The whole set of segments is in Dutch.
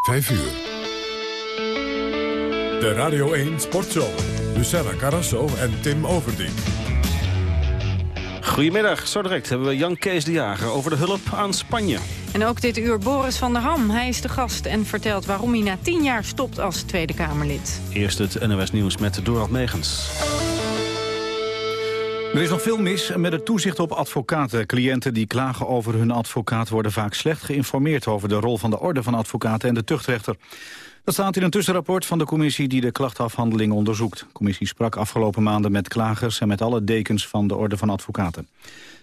5 uur. De Radio 1 Sportshow. Luciana Carrasso en Tim Overdien. Goedemiddag, zo direct hebben we Jan Kees de Jager over de hulp aan Spanje. En ook dit uur Boris van der Ham. Hij is de gast en vertelt waarom hij na tien jaar stopt als Tweede Kamerlid. Eerst het NOS Nieuws met Dorald Megens. Er is nog veel mis met het toezicht op advocaten. Cliënten die klagen over hun advocaat worden vaak slecht geïnformeerd... over de rol van de orde van advocaten en de tuchtrechter. Dat staat in een tussenrapport van de commissie die de klachtafhandeling onderzoekt. De commissie sprak afgelopen maanden met klagers en met alle dekens van de orde van advocaten.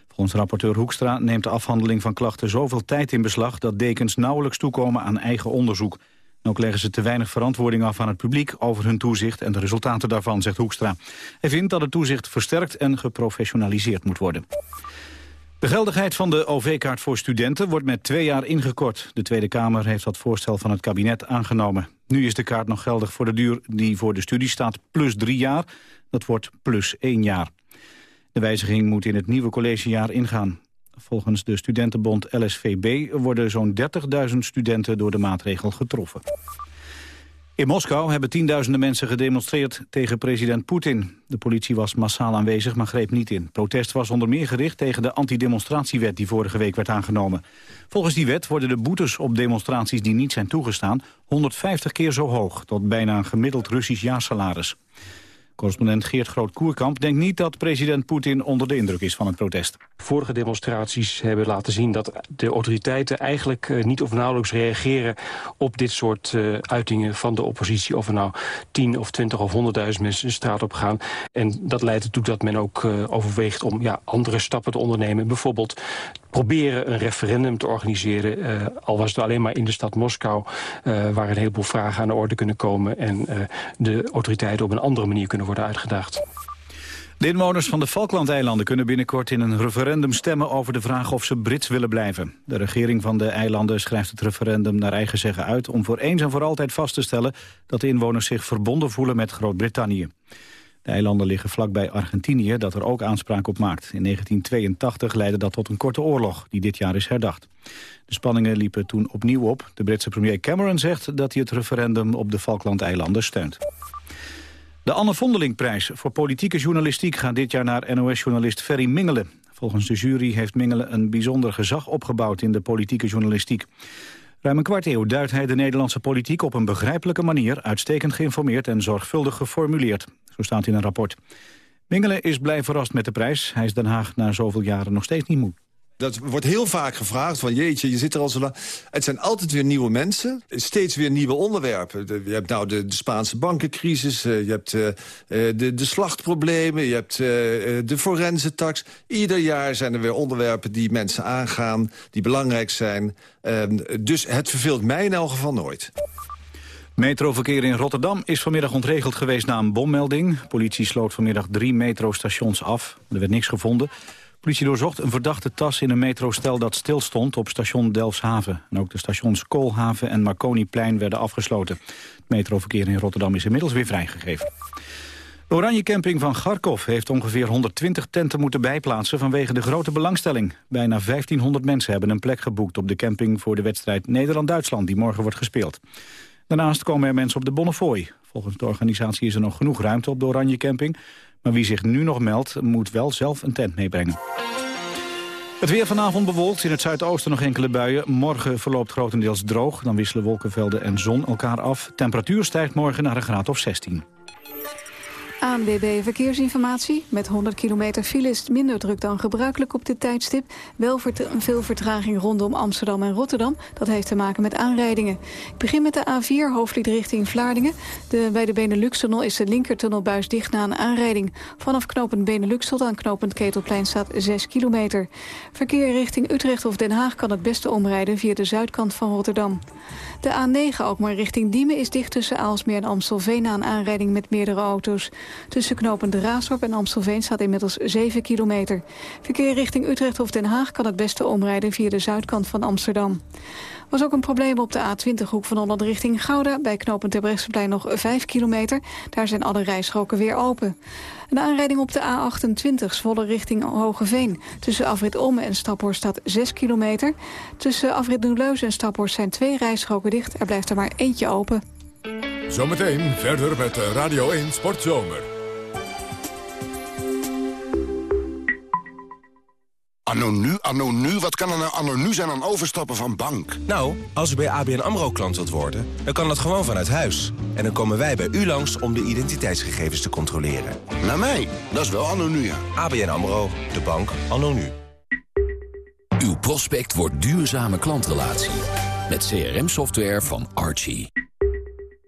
Volgens rapporteur Hoekstra neemt de afhandeling van klachten zoveel tijd in beslag... dat dekens nauwelijks toekomen aan eigen onderzoek. Ook leggen ze te weinig verantwoording af aan het publiek over hun toezicht en de resultaten daarvan, zegt Hoekstra. Hij vindt dat het toezicht versterkt en geprofessionaliseerd moet worden. De geldigheid van de OV-kaart voor studenten wordt met twee jaar ingekort. De Tweede Kamer heeft dat voorstel van het kabinet aangenomen. Nu is de kaart nog geldig voor de duur die voor de studie staat plus drie jaar. Dat wordt plus één jaar. De wijziging moet in het nieuwe collegejaar ingaan. Volgens de studentenbond LSVB worden zo'n 30.000 studenten door de maatregel getroffen. In Moskou hebben tienduizenden mensen gedemonstreerd tegen president Poetin. De politie was massaal aanwezig, maar greep niet in. Protest was onder meer gericht tegen de antidemonstratiewet die vorige week werd aangenomen. Volgens die wet worden de boetes op demonstraties die niet zijn toegestaan 150 keer zo hoog, tot bijna een gemiddeld Russisch jaarsalaris. Correspondent Geert Groot-Koerkamp denkt niet dat president Poetin onder de indruk is van het protest. Vorige demonstraties hebben laten zien dat de autoriteiten eigenlijk eh, niet of nauwelijks reageren op dit soort uh, uitingen van de oppositie. Of er nou 10 of 20 of 100.000 mensen de straat op gaan. En dat leidt ertoe dat men ook uh, overweegt om ja, andere stappen te ondernemen. Bijvoorbeeld proberen een referendum te organiseren. Uh, al was het alleen maar in de stad Moskou... Uh, waar een heleboel vragen aan de orde kunnen komen... en uh, de autoriteiten op een andere manier kunnen worden uitgedaagd. De inwoners van de Falklandeilanden kunnen binnenkort in een referendum stemmen over de vraag of ze Brits willen blijven. De regering van de eilanden schrijft het referendum naar eigen zeggen uit om voor eens en voor altijd vast te stellen dat de inwoners zich verbonden voelen met Groot-Brittannië. De eilanden liggen vlakbij Argentinië, dat er ook aanspraak op maakt. In 1982 leidde dat tot een korte oorlog, die dit jaar is herdacht. De spanningen liepen toen opnieuw op. De Britse premier Cameron zegt dat hij het referendum op de Falklandeilanden steunt. De Anne Vondelingprijs voor politieke journalistiek gaat dit jaar naar NOS-journalist Ferry Mingelen. Volgens de jury heeft Mingelen een bijzonder gezag opgebouwd in de politieke journalistiek. Ruim een kwart eeuw duidt hij de Nederlandse politiek op een begrijpelijke manier... uitstekend geïnformeerd en zorgvuldig geformuleerd. Zo staat in een rapport. Mingelen is blij verrast met de prijs. Hij is Den Haag na zoveel jaren nog steeds niet moe. Dat wordt heel vaak gevraagd van jeetje, je zit er al zo lang. Het zijn altijd weer nieuwe mensen, steeds weer nieuwe onderwerpen. Je hebt nou de, de Spaanse bankencrisis, je hebt uh, de, de slachtproblemen... je hebt de forensentax. Ieder jaar zijn er weer onderwerpen die mensen aangaan, die belangrijk zijn. Uh, dus het verveelt mij in elk geval nooit. Metroverkeer in Rotterdam is vanmiddag ontregeld geweest na een bommelding. Politie sloot vanmiddag drie metrostations af. Er werd niks gevonden. Politie doorzocht een verdachte tas in een metrostel dat stilstond op station Delfshaven. En ook de stations Koolhaven en Marconiplein werden afgesloten. Het metroverkeer in Rotterdam is inmiddels weer vrijgegeven. De Oranje Camping van Garkov heeft ongeveer 120 tenten moeten bijplaatsen vanwege de grote belangstelling. Bijna 1500 mensen hebben een plek geboekt op de camping voor de wedstrijd Nederland-Duitsland die morgen wordt gespeeld. Daarnaast komen er mensen op de Bonnefoy. Volgens de organisatie is er nog genoeg ruimte op de Oranje Camping. Maar wie zich nu nog meldt, moet wel zelf een tent meebrengen. Het weer vanavond bewolkt, in het zuidoosten nog enkele buien. Morgen verloopt grotendeels droog, dan wisselen wolkenvelden en zon elkaar af. Temperatuur stijgt morgen naar een graad of 16. ANWB Verkeersinformatie. Met 100 kilometer file is minder druk dan gebruikelijk op dit tijdstip. Wel veel vertraging rondom Amsterdam en Rotterdam. Dat heeft te maken met aanrijdingen. Ik begin met de A4, hoofdlied richting Vlaardingen. De, bij de Benelux-tunnel is de linkertunnelbuis dicht na een aanrijding. Vanaf knooppunt Benelux tot aan knooppunt Ketelplein staat 6 kilometer. Verkeer richting Utrecht of Den Haag kan het beste omrijden via de zuidkant van Rotterdam. De A9 ook maar richting Diemen is dicht tussen Aalsmeer en Amstelveen... na een aanrijding met meerdere auto's. Tussen knopend Raasdorp en Amstelveen staat inmiddels 7 kilometer. Verkeer richting Utrecht of Den Haag kan het beste omrijden... via de zuidkant van Amsterdam. was ook een probleem op de A20-hoek van Holland richting Gouda. Bij knooppunt Terbrechtseplein nog 5 kilometer. Daar zijn alle rijstroken weer open. Een aanrijding op de A28 Zwolle richting Hogeveen. Tussen Afrit Olme en Staphorst staat 6 kilometer. Tussen Afrit Nieuwleuzen en Staphorst zijn twee rijstroken dicht. Er blijft er maar eentje open. Zometeen verder met Radio 1 Sportzomer. Anno nu, anno nu, wat kan er nou anno nu zijn aan overstappen van bank? Nou, als u bij ABN AMRO klant wilt worden, dan kan dat gewoon vanuit huis. En dan komen wij bij u langs om de identiteitsgegevens te controleren. Naar mij? Dat is wel anno nu, ja. ABN AMRO, de bank anno nu. Uw prospect wordt duurzame klantrelatie. Met CRM-software van Archie.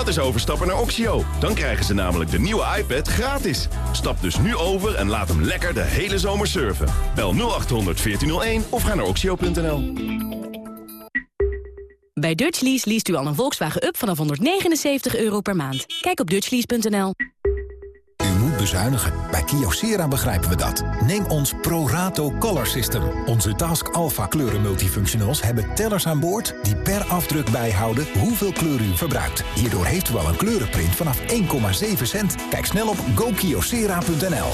Dat is overstappen naar Oxio. Dan krijgen ze namelijk de nieuwe iPad gratis. Stap dus nu over en laat hem lekker de hele zomer surfen. Bel 0800 1401 of ga naar oxio.nl. Bij Dutch Lease leest u al een Volkswagen Up vanaf 179 euro per maand. Kijk op dutchlease.nl. Bezuinigen. Bij Kyocera begrijpen we dat. Neem ons ProRato Color System. Onze Task Alpha kleuren multifunctionals hebben tellers aan boord... die per afdruk bijhouden hoeveel kleur u verbruikt. Hierdoor heeft u al een kleurenprint vanaf 1,7 cent. Kijk snel op gokyocera.nl.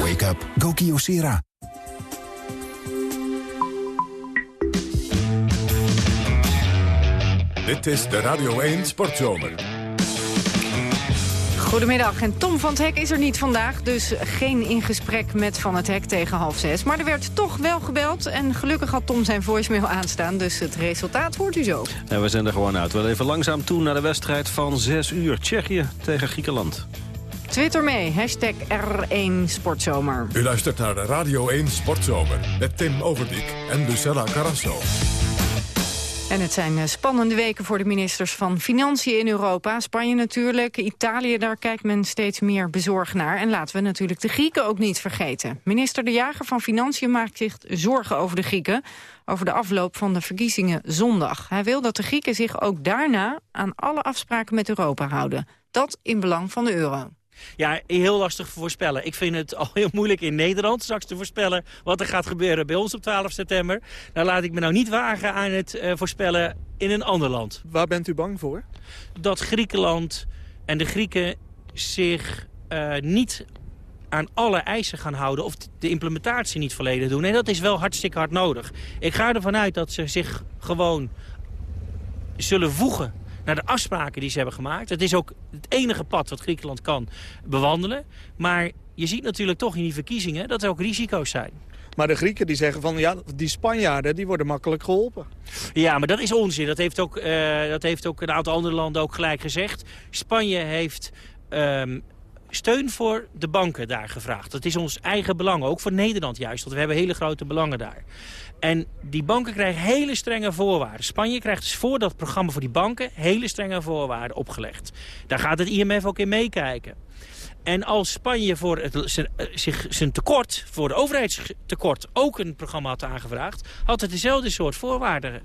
Wake up. Go Kyocera. Dit is de Radio 1 Sportzomer. Goedemiddag. En Tom van het Hek is er niet vandaag, dus geen in gesprek met Van het Hek tegen half zes. Maar er werd toch wel gebeld en gelukkig had Tom zijn voicemail aanstaan. Dus het resultaat hoort u zo. En we zijn er gewoon uit. Wel even langzaam toe naar de wedstrijd van 6 uur. Tsjechië tegen Griekenland. Twitter mee, hashtag R1 Sportzomer. U luistert naar de Radio 1 Sportzomer met Tim Overdijk en Lucella Carrasso. En het zijn eh, spannende weken voor de ministers van Financiën in Europa. Spanje natuurlijk, Italië, daar kijkt men steeds meer bezorgd naar. En laten we natuurlijk de Grieken ook niet vergeten. Minister De Jager van Financiën maakt zich zorgen over de Grieken... over de afloop van de verkiezingen zondag. Hij wil dat de Grieken zich ook daarna aan alle afspraken met Europa houden. Dat in belang van de euro. Ja, heel lastig voorspellen. Ik vind het al heel moeilijk in Nederland straks te voorspellen wat er gaat gebeuren bij ons op 12 september. Dan laat ik me nou niet wagen aan het uh, voorspellen in een ander land. Waar bent u bang voor? Dat Griekenland en de Grieken zich uh, niet aan alle eisen gaan houden of de implementatie niet volledig doen. En dat is wel hartstikke hard nodig. Ik ga ervan uit dat ze zich gewoon zullen voegen naar de afspraken die ze hebben gemaakt. Het is ook het enige pad wat Griekenland kan bewandelen. Maar je ziet natuurlijk toch in die verkiezingen dat er ook risico's zijn. Maar de Grieken die zeggen van ja, die Spanjaarden die worden makkelijk geholpen. Ja, maar dat is onzin. Dat heeft ook, uh, dat heeft ook een aantal andere landen ook gelijk gezegd. Spanje heeft um, steun voor de banken daar gevraagd. Dat is ons eigen belang, ook voor Nederland juist. Want we hebben hele grote belangen daar. En die banken krijgen hele strenge voorwaarden. Spanje krijgt dus voor dat programma voor die banken hele strenge voorwaarden opgelegd. Daar gaat het IMF ook in meekijken. En als Spanje voor het, zijn, eh, zich, zijn tekort, voor de overheidstekort, ook een programma had aangevraagd... had het dezelfde soort voorwaarden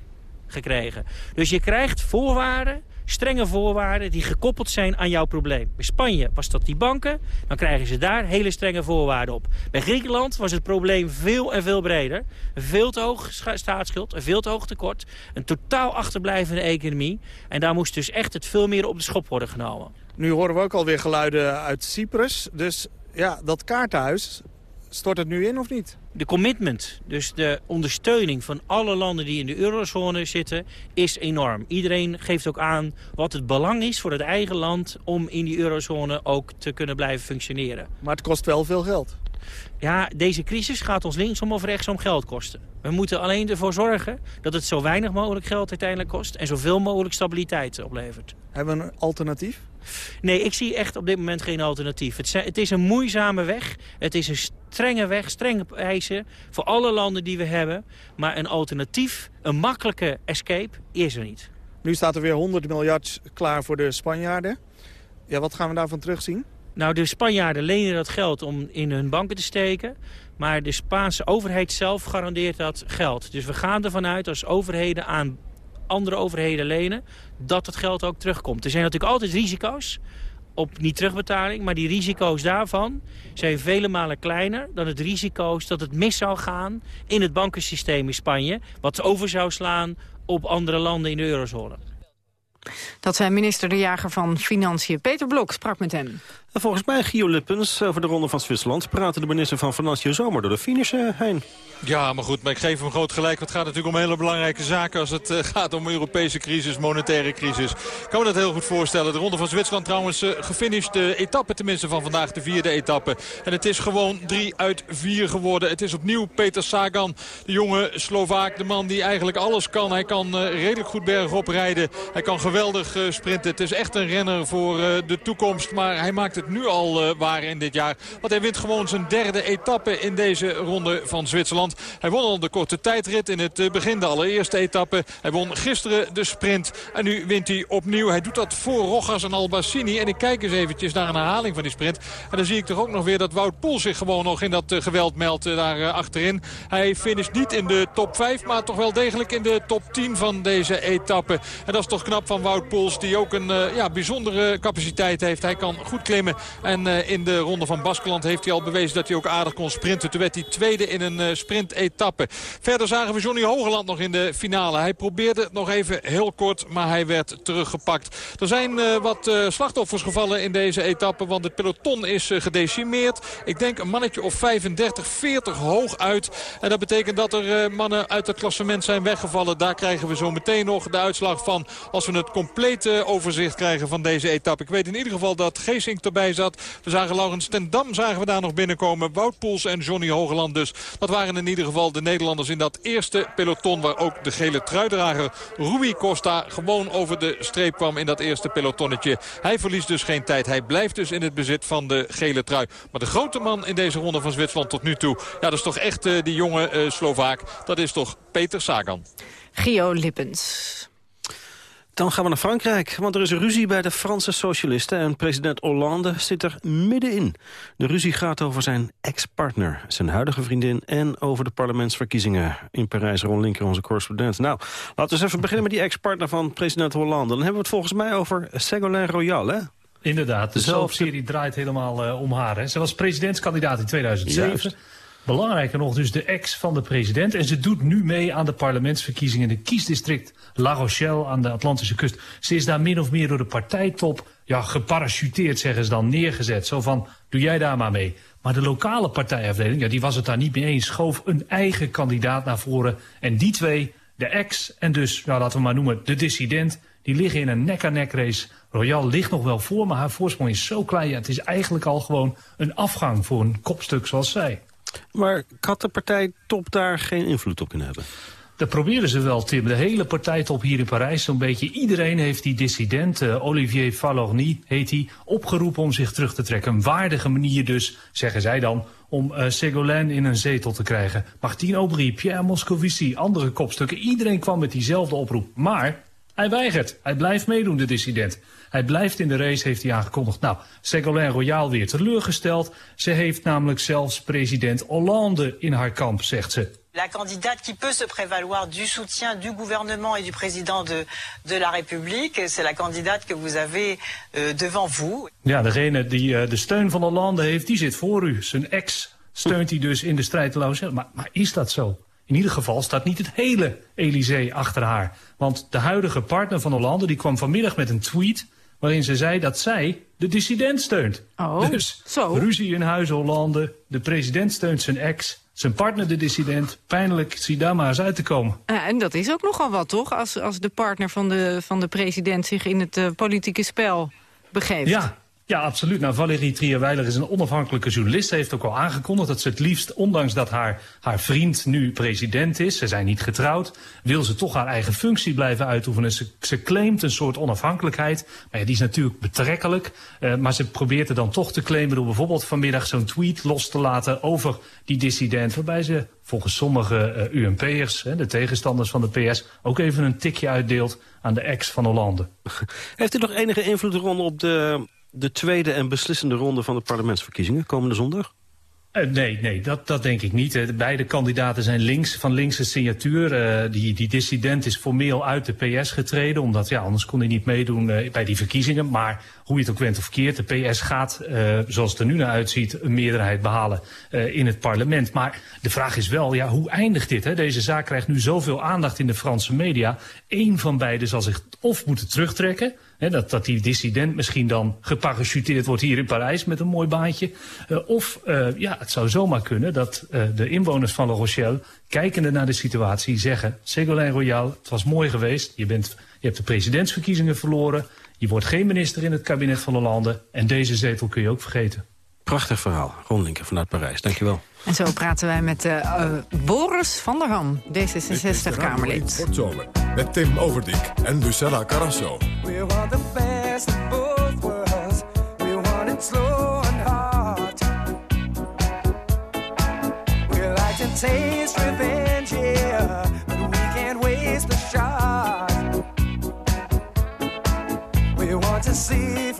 gekregen. Dus je krijgt voorwaarden strenge voorwaarden die gekoppeld zijn aan jouw probleem. Bij Spanje was dat die banken, dan krijgen ze daar hele strenge voorwaarden op. Bij Griekenland was het probleem veel en veel breder. Een veel te hoog staatsschuld, een veel te hoog tekort, een totaal achterblijvende economie. En daar moest dus echt het veel meer op de schop worden genomen. Nu horen we ook alweer geluiden uit Cyprus, dus ja, dat kaartenhuis, stort het nu in of niet? De commitment, dus de ondersteuning van alle landen die in de eurozone zitten, is enorm. Iedereen geeft ook aan wat het belang is voor het eigen land om in die eurozone ook te kunnen blijven functioneren. Maar het kost wel veel geld. Ja, deze crisis gaat ons linksom of rechtsom geld kosten. We moeten alleen ervoor zorgen dat het zo weinig mogelijk geld uiteindelijk kost... en zoveel mogelijk stabiliteit oplevert. Hebben we een alternatief? Nee, ik zie echt op dit moment geen alternatief. Het, het is een moeizame weg. Het is een strenge weg, strenge eisen voor alle landen die we hebben. Maar een alternatief, een makkelijke escape, is er niet. Nu staat er weer 100 miljard klaar voor de Spanjaarden. Ja, wat gaan we daarvan terugzien? Nou, de Spanjaarden lenen dat geld om in hun banken te steken. Maar de Spaanse overheid zelf garandeert dat geld. Dus we gaan ervan uit als overheden aan andere overheden lenen... dat het geld ook terugkomt. Er zijn natuurlijk altijd risico's op niet terugbetaling. Maar die risico's daarvan zijn vele malen kleiner dan het risico's dat het mis zou gaan in het bankensysteem in Spanje. Wat over zou slaan op andere landen in de eurozone. Dat zijn minister De Jager van Financiën. Peter Blok sprak met hem. En volgens mij, Gio Lippens, over de Ronde van Zwitserland... praten de minister van Financiën zomaar door de finish uh, heen. Ja, maar goed, maar ik geef hem groot gelijk. Het gaat natuurlijk om hele belangrijke zaken als het uh, gaat om Europese crisis, monetaire crisis. Ik kan me dat heel goed voorstellen. De Ronde van Zwitserland trouwens gefinished. De etappe tenminste van vandaag, de vierde etappe. En het is gewoon drie uit vier geworden. Het is opnieuw Peter Sagan, de jonge Slovaak. De man die eigenlijk alles kan. Hij kan redelijk goed bergop rijden. Hij kan geweldig sprinten. Het is echt een renner voor de toekomst. Maar hij maakt het nu al uh, waar in dit jaar. Want hij wint gewoon zijn derde etappe in deze ronde van Zwitserland. Hij won al de korte tijdrit in het uh, begin, de allereerste etappe. Hij won gisteren de sprint en nu wint hij opnieuw. Hij doet dat voor Rogas en Albacini. En ik kijk eens eventjes naar een herhaling van die sprint. En dan zie ik toch ook nog weer dat Wout Poel zich gewoon nog in dat uh, geweld meldt daar achterin. Hij finisht niet in de top 5, maar toch wel degelijk in de top 10 van deze etappe. En dat is toch knap van Wout Poels, die ook een ja, bijzondere capaciteit heeft. Hij kan goed klimmen. En uh, in de ronde van Baskeland heeft hij al bewezen dat hij ook aardig kon sprinten. Toen werd hij tweede in een uh, sprintetappe. Verder zagen we Johnny Hogeland nog in de finale. Hij probeerde het nog even heel kort, maar hij werd teruggepakt. Er zijn uh, wat slachtoffers gevallen in deze etappe, want het peloton is gedecimeerd. Ik denk een mannetje of 35, 40 hoog uit. En dat betekent dat er mannen uit het klassement zijn weggevallen. Daar krijgen we zo meteen nog de uitslag van als we het complete overzicht krijgen van deze etappe. Ik weet in ieder geval dat Geesink erbij zat. We zagen Laurens ten Dam zagen we daar nog binnenkomen. Wout Poels en Johnny Hogeland dus. Dat waren in ieder geval de Nederlanders in dat eerste peloton... waar ook de gele truidrager Rui Costa gewoon over de streep kwam in dat eerste pelotonnetje. Hij verliest dus geen tijd. Hij blijft dus in het bezit van de gele trui. Maar de grote man in deze ronde van Zwitserland tot nu toe... ja, dat is toch echt uh, die jonge uh, Slovaak. Dat is toch Peter Sagan. Gio Lippens. Dan gaan we naar Frankrijk, want er is een ruzie bij de Franse socialisten... en president Hollande zit er middenin. De ruzie gaat over zijn ex-partner, zijn huidige vriendin... en over de parlementsverkiezingen in Parijs. Ron Linker, onze correspondent. Nou, laten we eens even beginnen met die ex-partner van president Hollande. Dan hebben we het volgens mij over Ségolène Royal, hè? Inderdaad, de soapserie draait helemaal uh, om haar. Hè. Ze was presidentskandidaat in 2007... Juist. Belangrijker nog dus de ex van de president. En ze doet nu mee aan de parlementsverkiezingen in het kiesdistrict La Rochelle aan de Atlantische kust. Ze is daar min of meer door de partijtop ja, geparachuteerd, zeggen ze dan, neergezet. Zo van, doe jij daar maar mee. Maar de lokale partijafdeling, ja, die was het daar niet mee eens. Schoof een eigen kandidaat naar voren. En die twee, de ex en dus, ja, laten we maar noemen, de dissident... die liggen in een nek-aan-nek race. Royal ligt nog wel voor, maar haar voorsprong is zo klein. Het is eigenlijk al gewoon een afgang voor een kopstuk zoals zij. Maar had de partijtop daar geen invloed op kunnen hebben? Dat proberen ze wel, Tim. De hele partijtop hier in Parijs, zo'n beetje. Iedereen heeft die dissident, uh, Olivier Falorni heet hij, opgeroepen om zich terug te trekken. Een waardige manier dus, zeggen zij dan, om uh, Ségolène in een zetel te krijgen. Martine Aubry, Pierre Moscovici, andere kopstukken. Iedereen kwam met diezelfde oproep. Maar hij weigert. Hij blijft meedoen, de dissident. Hij blijft in de race, heeft hij aangekondigd. Nou, Ségolène Royal weer teleurgesteld. Ze heeft namelijk zelfs president Hollande in haar kamp, zegt ze. La candidate qui peut se prévaloir du soutien du gouvernement et du président de, de la République, c'est la candidate que vous avez euh, devant vous. Ja, degene die uh, de steun van Hollande heeft, die zit voor u. Zijn ex steunt hij dus in de strijd. Maar, maar is dat zo? In ieder geval staat niet het hele Elysée achter haar. Want de huidige partner van Hollande die kwam vanmiddag met een tweet... waarin ze zei dat zij de dissident steunt. Oh, dus zo. ruzie in huis Hollande, de president steunt zijn ex... Zijn partner, de dissident, pijnlijk, zie daar maar eens uit te komen. Uh, en dat is ook nogal wat, toch? Als, als de partner van de, van de president zich in het uh, politieke spel begeeft. Ja, Ja, absoluut. Nou, Valérie Trierweiler is een onafhankelijke journalist. Ze heeft ook al aangekondigd dat ze het liefst, ondanks dat haar, haar vriend nu president is, ze zijn niet getrouwd, wil ze toch haar eigen functie blijven uitoefenen. Ze, claimt een soort onafhankelijkheid, maar ja, die is natuurlijk betrekkelijk. Uh, maar ze probeert er dan toch te claimen door bijvoorbeeld vanmiddag zo'n tweet los te laten over die dissident, waarbij ze volgens sommige uh, UMP'ers, de tegenstanders van de PS, ook even een tikje uitdeelt aan de ex van Hollande. Heeft u nog enige invloed rond op de de tweede en beslissende ronde van de parlementsverkiezingen komende zondag? Uh, nee, nee dat, dat denk ik niet. beide kandidaten zijn links, van linkse signatuur. Uh, die, die dissident is formeel uit de PS getreden, omdat ja, anders kon hij niet meedoen bij die verkiezingen. Maar hoe je het ook went of keert, de PS gaat, zoals het er nu naar uitziet, een meerderheid behalen in het parlement. Maar de vraag is wel, ja, hoe eindigt dit? Hè? Deze zaak krijgt nu zoveel aandacht in de Franse media. Eén van beiden zal zich of moeten terugtrekken dat, dat die dissident misschien dan geparachuteerd wordt hier in Parijs met een mooi baantje. Uh, of uh, ja, het zou zomaar kunnen dat uh, de inwoners van La Rochelle, kijkende naar de situatie, zeggen... Ségolène Royal, het was mooi geweest, je, bent, je hebt de presidentsverkiezingen verloren... je wordt geen minister in het kabinet van Hollande en deze zetel kun je ook vergeten. Prachtig verhaal. Ron Linker vanuit Parijs. Dankjewel. En zo praten wij met uh, Boris van der Ham, D66-Kamerlid. Sportzomer met Tim Overdijk en Lucella Carrasso. We want the best of both worlds. We want it slow and hard. We like to taste revenge, yeah. But we can't waste the shot. We want to see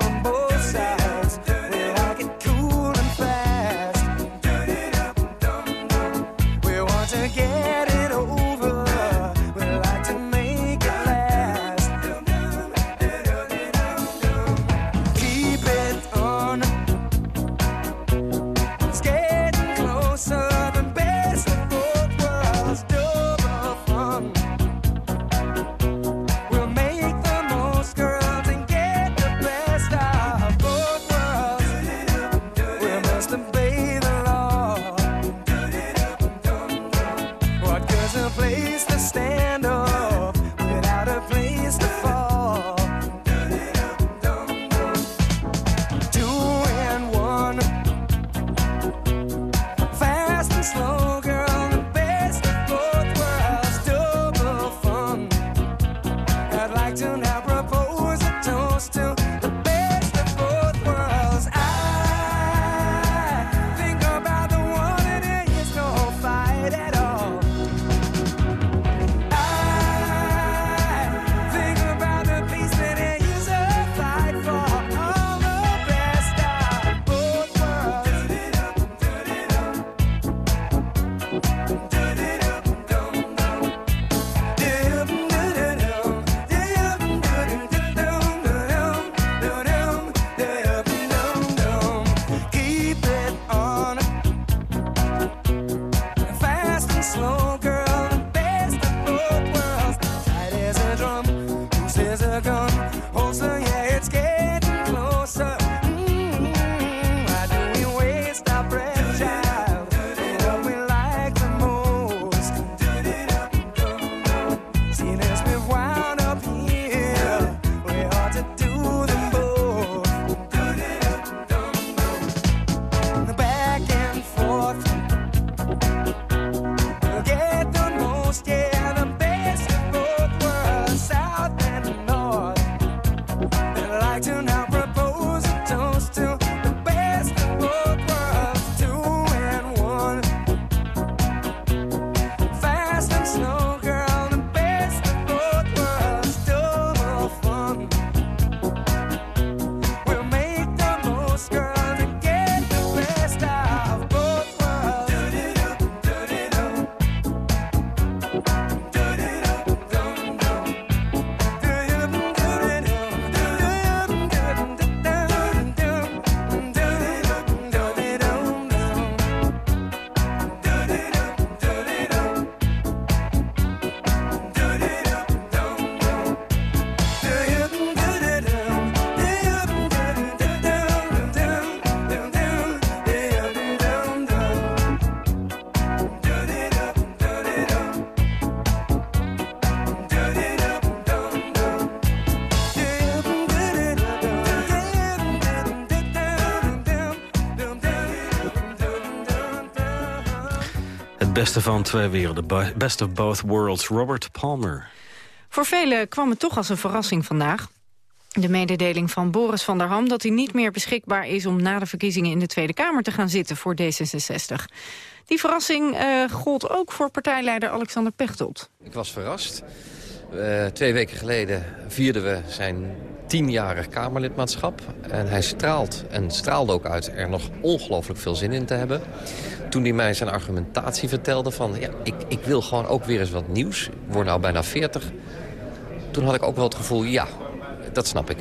beste van twee werelden. Best of both worlds. Robert Palmer. Voor velen kwam het toch als een verrassing vandaag. De mededeling van Boris van der Ham dat hij niet meer beschikbaar is... om na de verkiezingen in de Tweede Kamer te gaan zitten voor D66. Die verrassing uh, gold ook voor partijleider Alexander Pechtold. Ik was verrast. Uh, twee weken geleden vierden we zijn tienjarig Kamerlidmaatschap. En hij straalt en straalde ook uit er nog ongelooflijk veel zin in te hebben. Toen hij mij zijn argumentatie vertelde van... ja, ik, ik wil gewoon ook weer eens wat nieuws. Ik word nou bijna 40. Toen had ik ook wel het gevoel, ja, dat snap ik.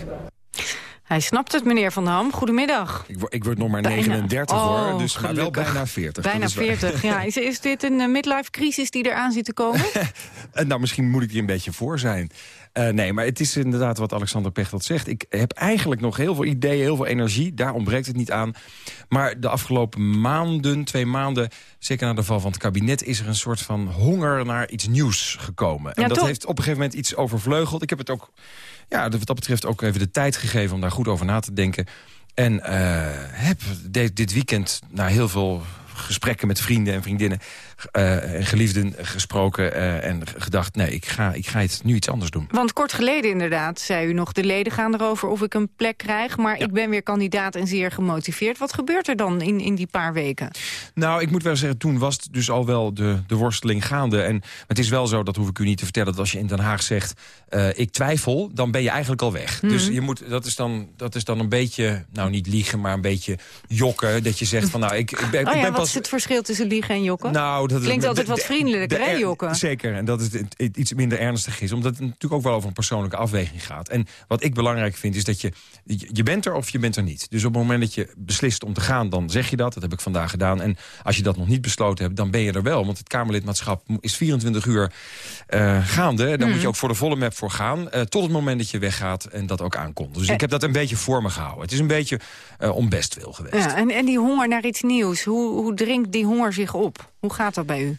Hij snapt het, meneer Van Ham. Goedemiddag. Ik word, ik word nog maar 39 hoor, dus, maar wel bijna 40. Bijna 40, ja. Is, is dit een uh, midlife crisis die eraan zit te komen? nou, misschien moet ik hier een beetje voor zijn. Uh, nee, maar het is inderdaad wat Alexander Pechtold zegt. Ik heb eigenlijk nog heel veel ideeën, heel veel energie. Daar ontbreekt het niet aan. Maar de afgelopen maanden, twee maanden... zeker na de val van het kabinet... is er een soort van honger naar iets nieuws gekomen. en dat heeft op een gegeven moment iets overvleugeld. Ik heb het ook, ja, wat dat betreft ook even de tijd gegeven... om daar goed over na te denken. En uh, heb dit weekend na heel veel gesprekken met vrienden en vriendinnen uh, en geliefden gesproken uh, en gedacht... nee, ik ga, ik ga het nu iets anders doen. Want kort geleden inderdaad zei u nog... de leden gaan erover of ik een plek krijg... maar ik ben weer kandidaat en zeer gemotiveerd. Wat gebeurt er dan in, in die paar weken? Nou, ik moet wel zeggen, toen was het dus al wel de, de worsteling gaande. En het is wel zo, dat hoef ik u niet te vertellen... dat als je in Den Haag zegt, uh, ik twijfel, dan ben je eigenlijk al weg. Dus mhm. je moet, dat, is dan, dat is dan een beetje, nou niet liegen... maar een beetje jokken, dat je zegt van... nou, ik, ik ben, oh ja, ik ben wat is het verschil tussen liegen en jokken? Nou, Klinkt altijd wat vriendelijker, hè, Jokke? Zeker, en dat het iets minder ernstig is. Omdat het natuurlijk ook wel over een persoonlijke afweging gaat. En wat ik belangrijk vind, is dat je... Je bent er of je bent er niet. Dus op het moment dat je beslist om te gaan, dan zeg je dat. Dat heb ik vandaag gedaan. En als je dat nog niet besloten hebt, dan ben je er wel. Want het Kamerlidmaatschap is 24 uur uh, gaande. Daar moet je hmm. ook voor de volle map voor gaan. Uh, tot het moment dat je weggaat en dat ook aankomt. Dus ik heb dat een beetje voor me gehouden. Het is een beetje uh, om bestwil geweest. Ja, en, en die honger naar iets nieuws, hoe, hoe dringt die honger zich op? Hoe gaat dat bij u?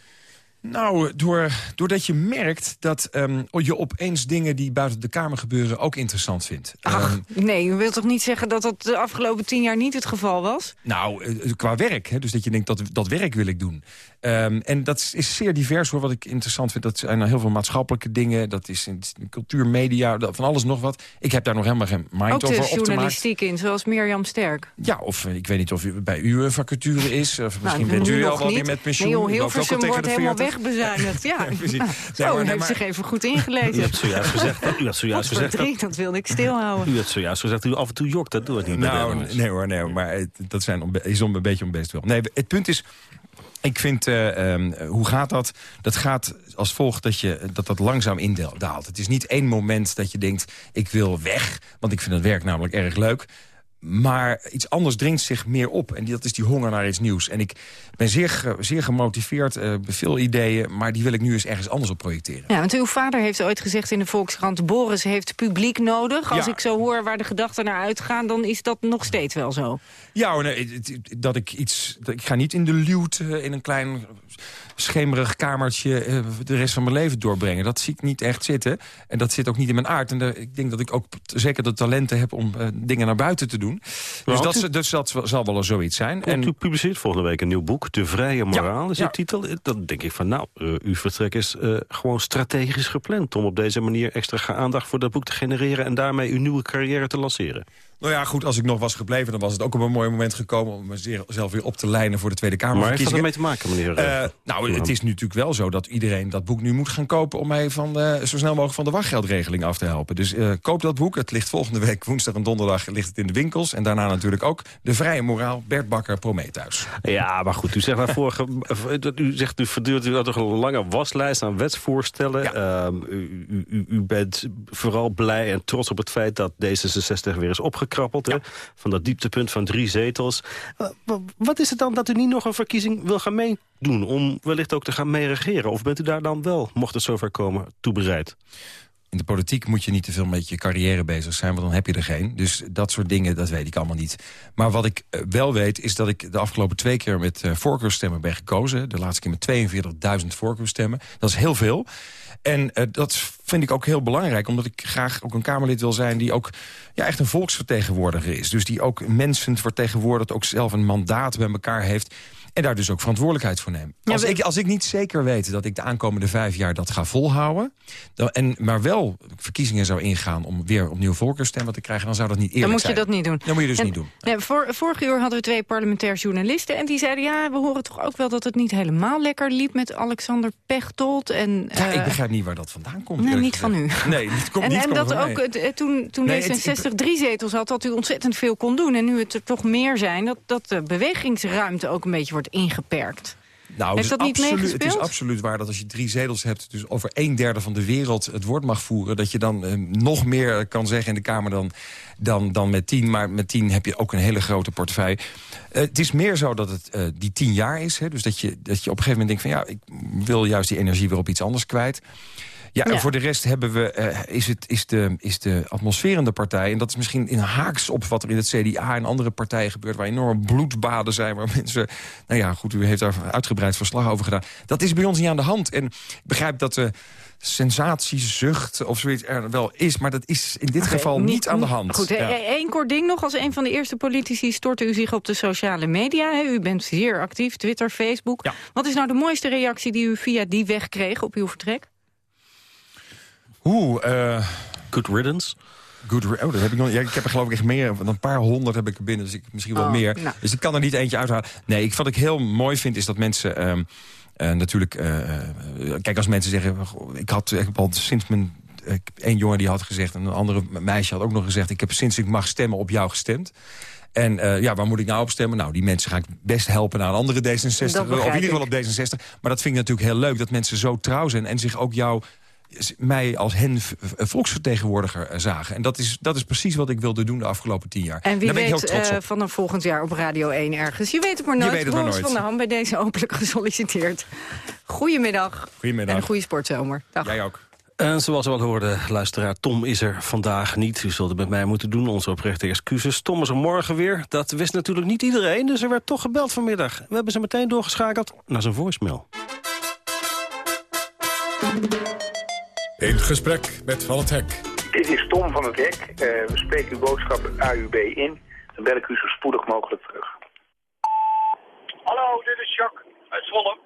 Nou, door, doordat je merkt dat um, je opeens dingen die buiten de Kamer gebeuren ook interessant vindt. Ach, um, nee, u wilt toch niet zeggen dat dat de afgelopen tien jaar niet het geval was? Nou, uh, qua werk. Hè, dus dat je denkt, dat, dat werk wil ik doen. Um, en dat is zeer divers hoor, wat ik interessant vind. Dat zijn heel veel maatschappelijke dingen. Dat is in, cultuur, media, van alles nog wat. Ik heb daar nog helemaal geen mind ook over op te maken. journalistiek in, zoals Mirjam Sterk. Ja, of uh, ik weet niet of u, bij u een vacature is. Of nou, misschien bent u al wel weer met pensioen. Nee, joh, Hilversum wordt helemaal wegbezuinigd. Ja, precies. Nee, oh, heeft zich even goed ingelezen. U hebt zojuist gezegd... U had zojuist gezegd dat wilde ik stilhouden. U had zojuist gezegd u af en toe jokt. Dat doe ik niet nou, Nee hoor, nee hoor. Maar dat zijn, is om een beetje om best wel. Nee, het punt is... Ik vind, uh, um, hoe gaat dat? Dat gaat als volgt dat, je, dat dat langzaam indaalt. Het is niet één moment dat je denkt, ik wil weg. Want ik vind het werk namelijk erg leuk. Maar iets anders dringt zich meer op. En dat is die honger naar iets nieuws. En ik ben zeer, zeer gemotiveerd, uh, veel ideeën... maar die wil ik nu eens ergens anders op projecteren. Ja, want uw vader heeft ooit gezegd in de Volkskrant... Boris heeft publiek nodig. Als ik zo hoor waar de gedachten naar uitgaan... dan is dat nog steeds wel zo. Ja, nee, dat ik iets... Dat ik ga niet in de luwte in een klein schemerig kamertje eh, de rest van mijn leven doorbrengen. Dat zie ik niet echt zitten. En dat zit ook niet in mijn aard. En ik denk dat ik ook zeker de talenten heb om dingen naar buiten te doen. Dus dat, dus dat zal wel zoiets zijn. En u publiceert volgende week een nieuw boek. De Vrije Moraal is de titel. Dan denk ik van nou, uh, uw vertrek is gewoon strategisch gepland... om op deze manier extra aandacht voor dat boek te genereren... en daarmee uw nieuwe carrière te lanceren. Nou ja, goed, als ik nog was gebleven... dan was het ook op een mooi moment gekomen... om mezelf weer op te lijnen voor de Tweede Kamer. Maar heeft dat ermee te maken, meneer? Uh, nou, het is nu natuurlijk wel zo dat iedereen dat boek nu moet gaan kopen... om mij van, uh, zo snel mogelijk van de wachtgeldregeling af te helpen. Dus uh, koop dat boek. Het ligt volgende week woensdag en donderdag ligt het in de winkels. En daarna natuurlijk ook De Vrije Moraal, Bert Bakker, Prometheus. Ja, maar goed, u zegt daarvoor... u zegt u verduurt u toch een lange waslijst aan wetsvoorstellen. Ja. Ehm, u, u, u, bent vooral blij en trots op het feit dat D66 weer is opgekomen Hè? Van dat dieptepunt van drie zetels. Uh, wat is het dan dat u niet nog een verkiezing wil gaan meedoen... om wellicht ook te gaan meeregeren? Of bent u daar dan wel, mocht het zover komen, toe bereid? In de politiek moet je niet te veel met je carrière bezig zijn... want dan heb je er geen. Dus dat soort dingen, dat weet ik allemaal niet. Maar wat ik eh, wel weet, is dat ik de afgelopen twee keer... met uh, voorkeurstemmen ben gekozen. De laatste keer met 42.000 voorkeurstemmen. Dat is heel veel. En uh, dat vind ik ook heel belangrijk, omdat ik graag ook een Kamerlid wil zijn... die ook ja, echt een volksvertegenwoordiger is. Dus die ook mensen vertegenwoordigt, ook zelf een mandaat bij elkaar heeft... En daar dus ook verantwoordelijkheid voor neem. Ja, Als, we- ik, als ik niet zeker weet dat ik de aankomende vijf jaar dat ga volhouden... Dan, en, maar wel verkiezingen zou ingaan om weer opnieuw voorkeurstemmen te krijgen... dan zou dat niet eerlijk Dan moet je zijn. dat niet doen. Dan moet je dus En- niet doen. Nee, voor, vorige uur hadden we twee parlementair journalisten... en die zeiden, ja, we horen toch ook wel dat het niet helemaal lekker liep... met Alexander Pechtold. En, Ja, ik eh, begrijp niet waar dat vandaan komt. Nee, niet van u. Nee, het komt en niet en van- dat ook eh, toen, toen Nee, het- D66 drie zetels had, dat u ontzettend veel kon doen. En nu het er toch meer zijn, dat, dat de bewegingsruimte ook een beetje wordt ingeperkt. Nou, Heeft het dat is niet absoluut, Het is absoluut waar dat als je drie zetels hebt... dus over een derde van de wereld het woord mag voeren... dat je dan eh, nog meer kan zeggen in de Kamer dan, dan, dan met tien. Maar met tien heb je ook een hele grote portefeuille. Eh, het is meer zo dat het eh, die tien jaar is. Hè, dus dat je, dat je op een gegeven moment denkt van... ja, ik wil juist die energie weer op iets anders kwijt. Ja, en Ja. voor de rest hebben we, eh, is, het, is, de, is de atmosferende partij... en dat is misschien in haaks op wat er in het CDA en andere partijen gebeurt... waar enorme bloedbaden zijn, waar mensen... nou ja, goed, u heeft daar uitgebreid verslag over gedaan. Dat is bij ons niet aan de hand. En ik begrijp dat de sensatiezucht of zoiets er wel is... maar dat is in dit geval niet, aan de hand. Goed, Ja. één kort ding nog. Als een van de eerste politici stortte u zich op de sociale media. Hè? U bent zeer actief, Twitter, Facebook. Wat is nou de mooiste reactie die u via die weg kreeg op uw vertrek? Oeh, eh, Good riddance. Good oh, dat heb ik, nog, ja, ik heb er geloof ik echt meer. Want een paar honderd heb ik er binnen, dus ik, misschien wel Oh, meer. nou. Dus ik kan er niet eentje uithalen. Nee, ik, wat ik heel mooi vind is dat mensen... ehm, eh, natuurlijk, eh, kijk, als mensen zeggen... Ik had ik heb al sinds mijn... Een jongen die had gezegd, en een andere meisje had ook nog gezegd... ik heb sinds ik mag stemmen op jou gestemd. En eh, ja, waar moet ik nou op stemmen? Nou, die mensen ga ik best helpen naar een andere D66. Dat Of in ieder geval op D66. Maar dat vind ik natuurlijk heel leuk, dat mensen zo trouw zijn... en zich ook jou mij als hen volksvertegenwoordiger eh, zagen. En dat is, dat is precies wat ik wilde doen de afgelopen tien jaar. En wie Daar ben ik heel weet trots eh, op. vanaf volgend jaar op Radio 1 ergens. Je weet het maar Je nooit. weet het maar nooit. van der Ham bij deze openlijk gesolliciteerd. Goedemiddag. Goedemiddag. En een goede sportzomer. Dag. Jij ook. En zoals we al hoorden, luisteraar, Tom is er vandaag niet. U zult het met mij moeten doen, onze oprechte excuses. Tom is er morgen weer. Dat wist natuurlijk niet iedereen, dus er werd toch gebeld vanmiddag. We hebben ze meteen doorgeschakeld naar zijn voicemail. In gesprek met Van het Hek. Dit is Tom van het Hek. Eh, we spreken uw boodschap AUB in. Dan bel ik u zo spoedig mogelijk terug. Hallo, dit is Jacques uit Zwolle.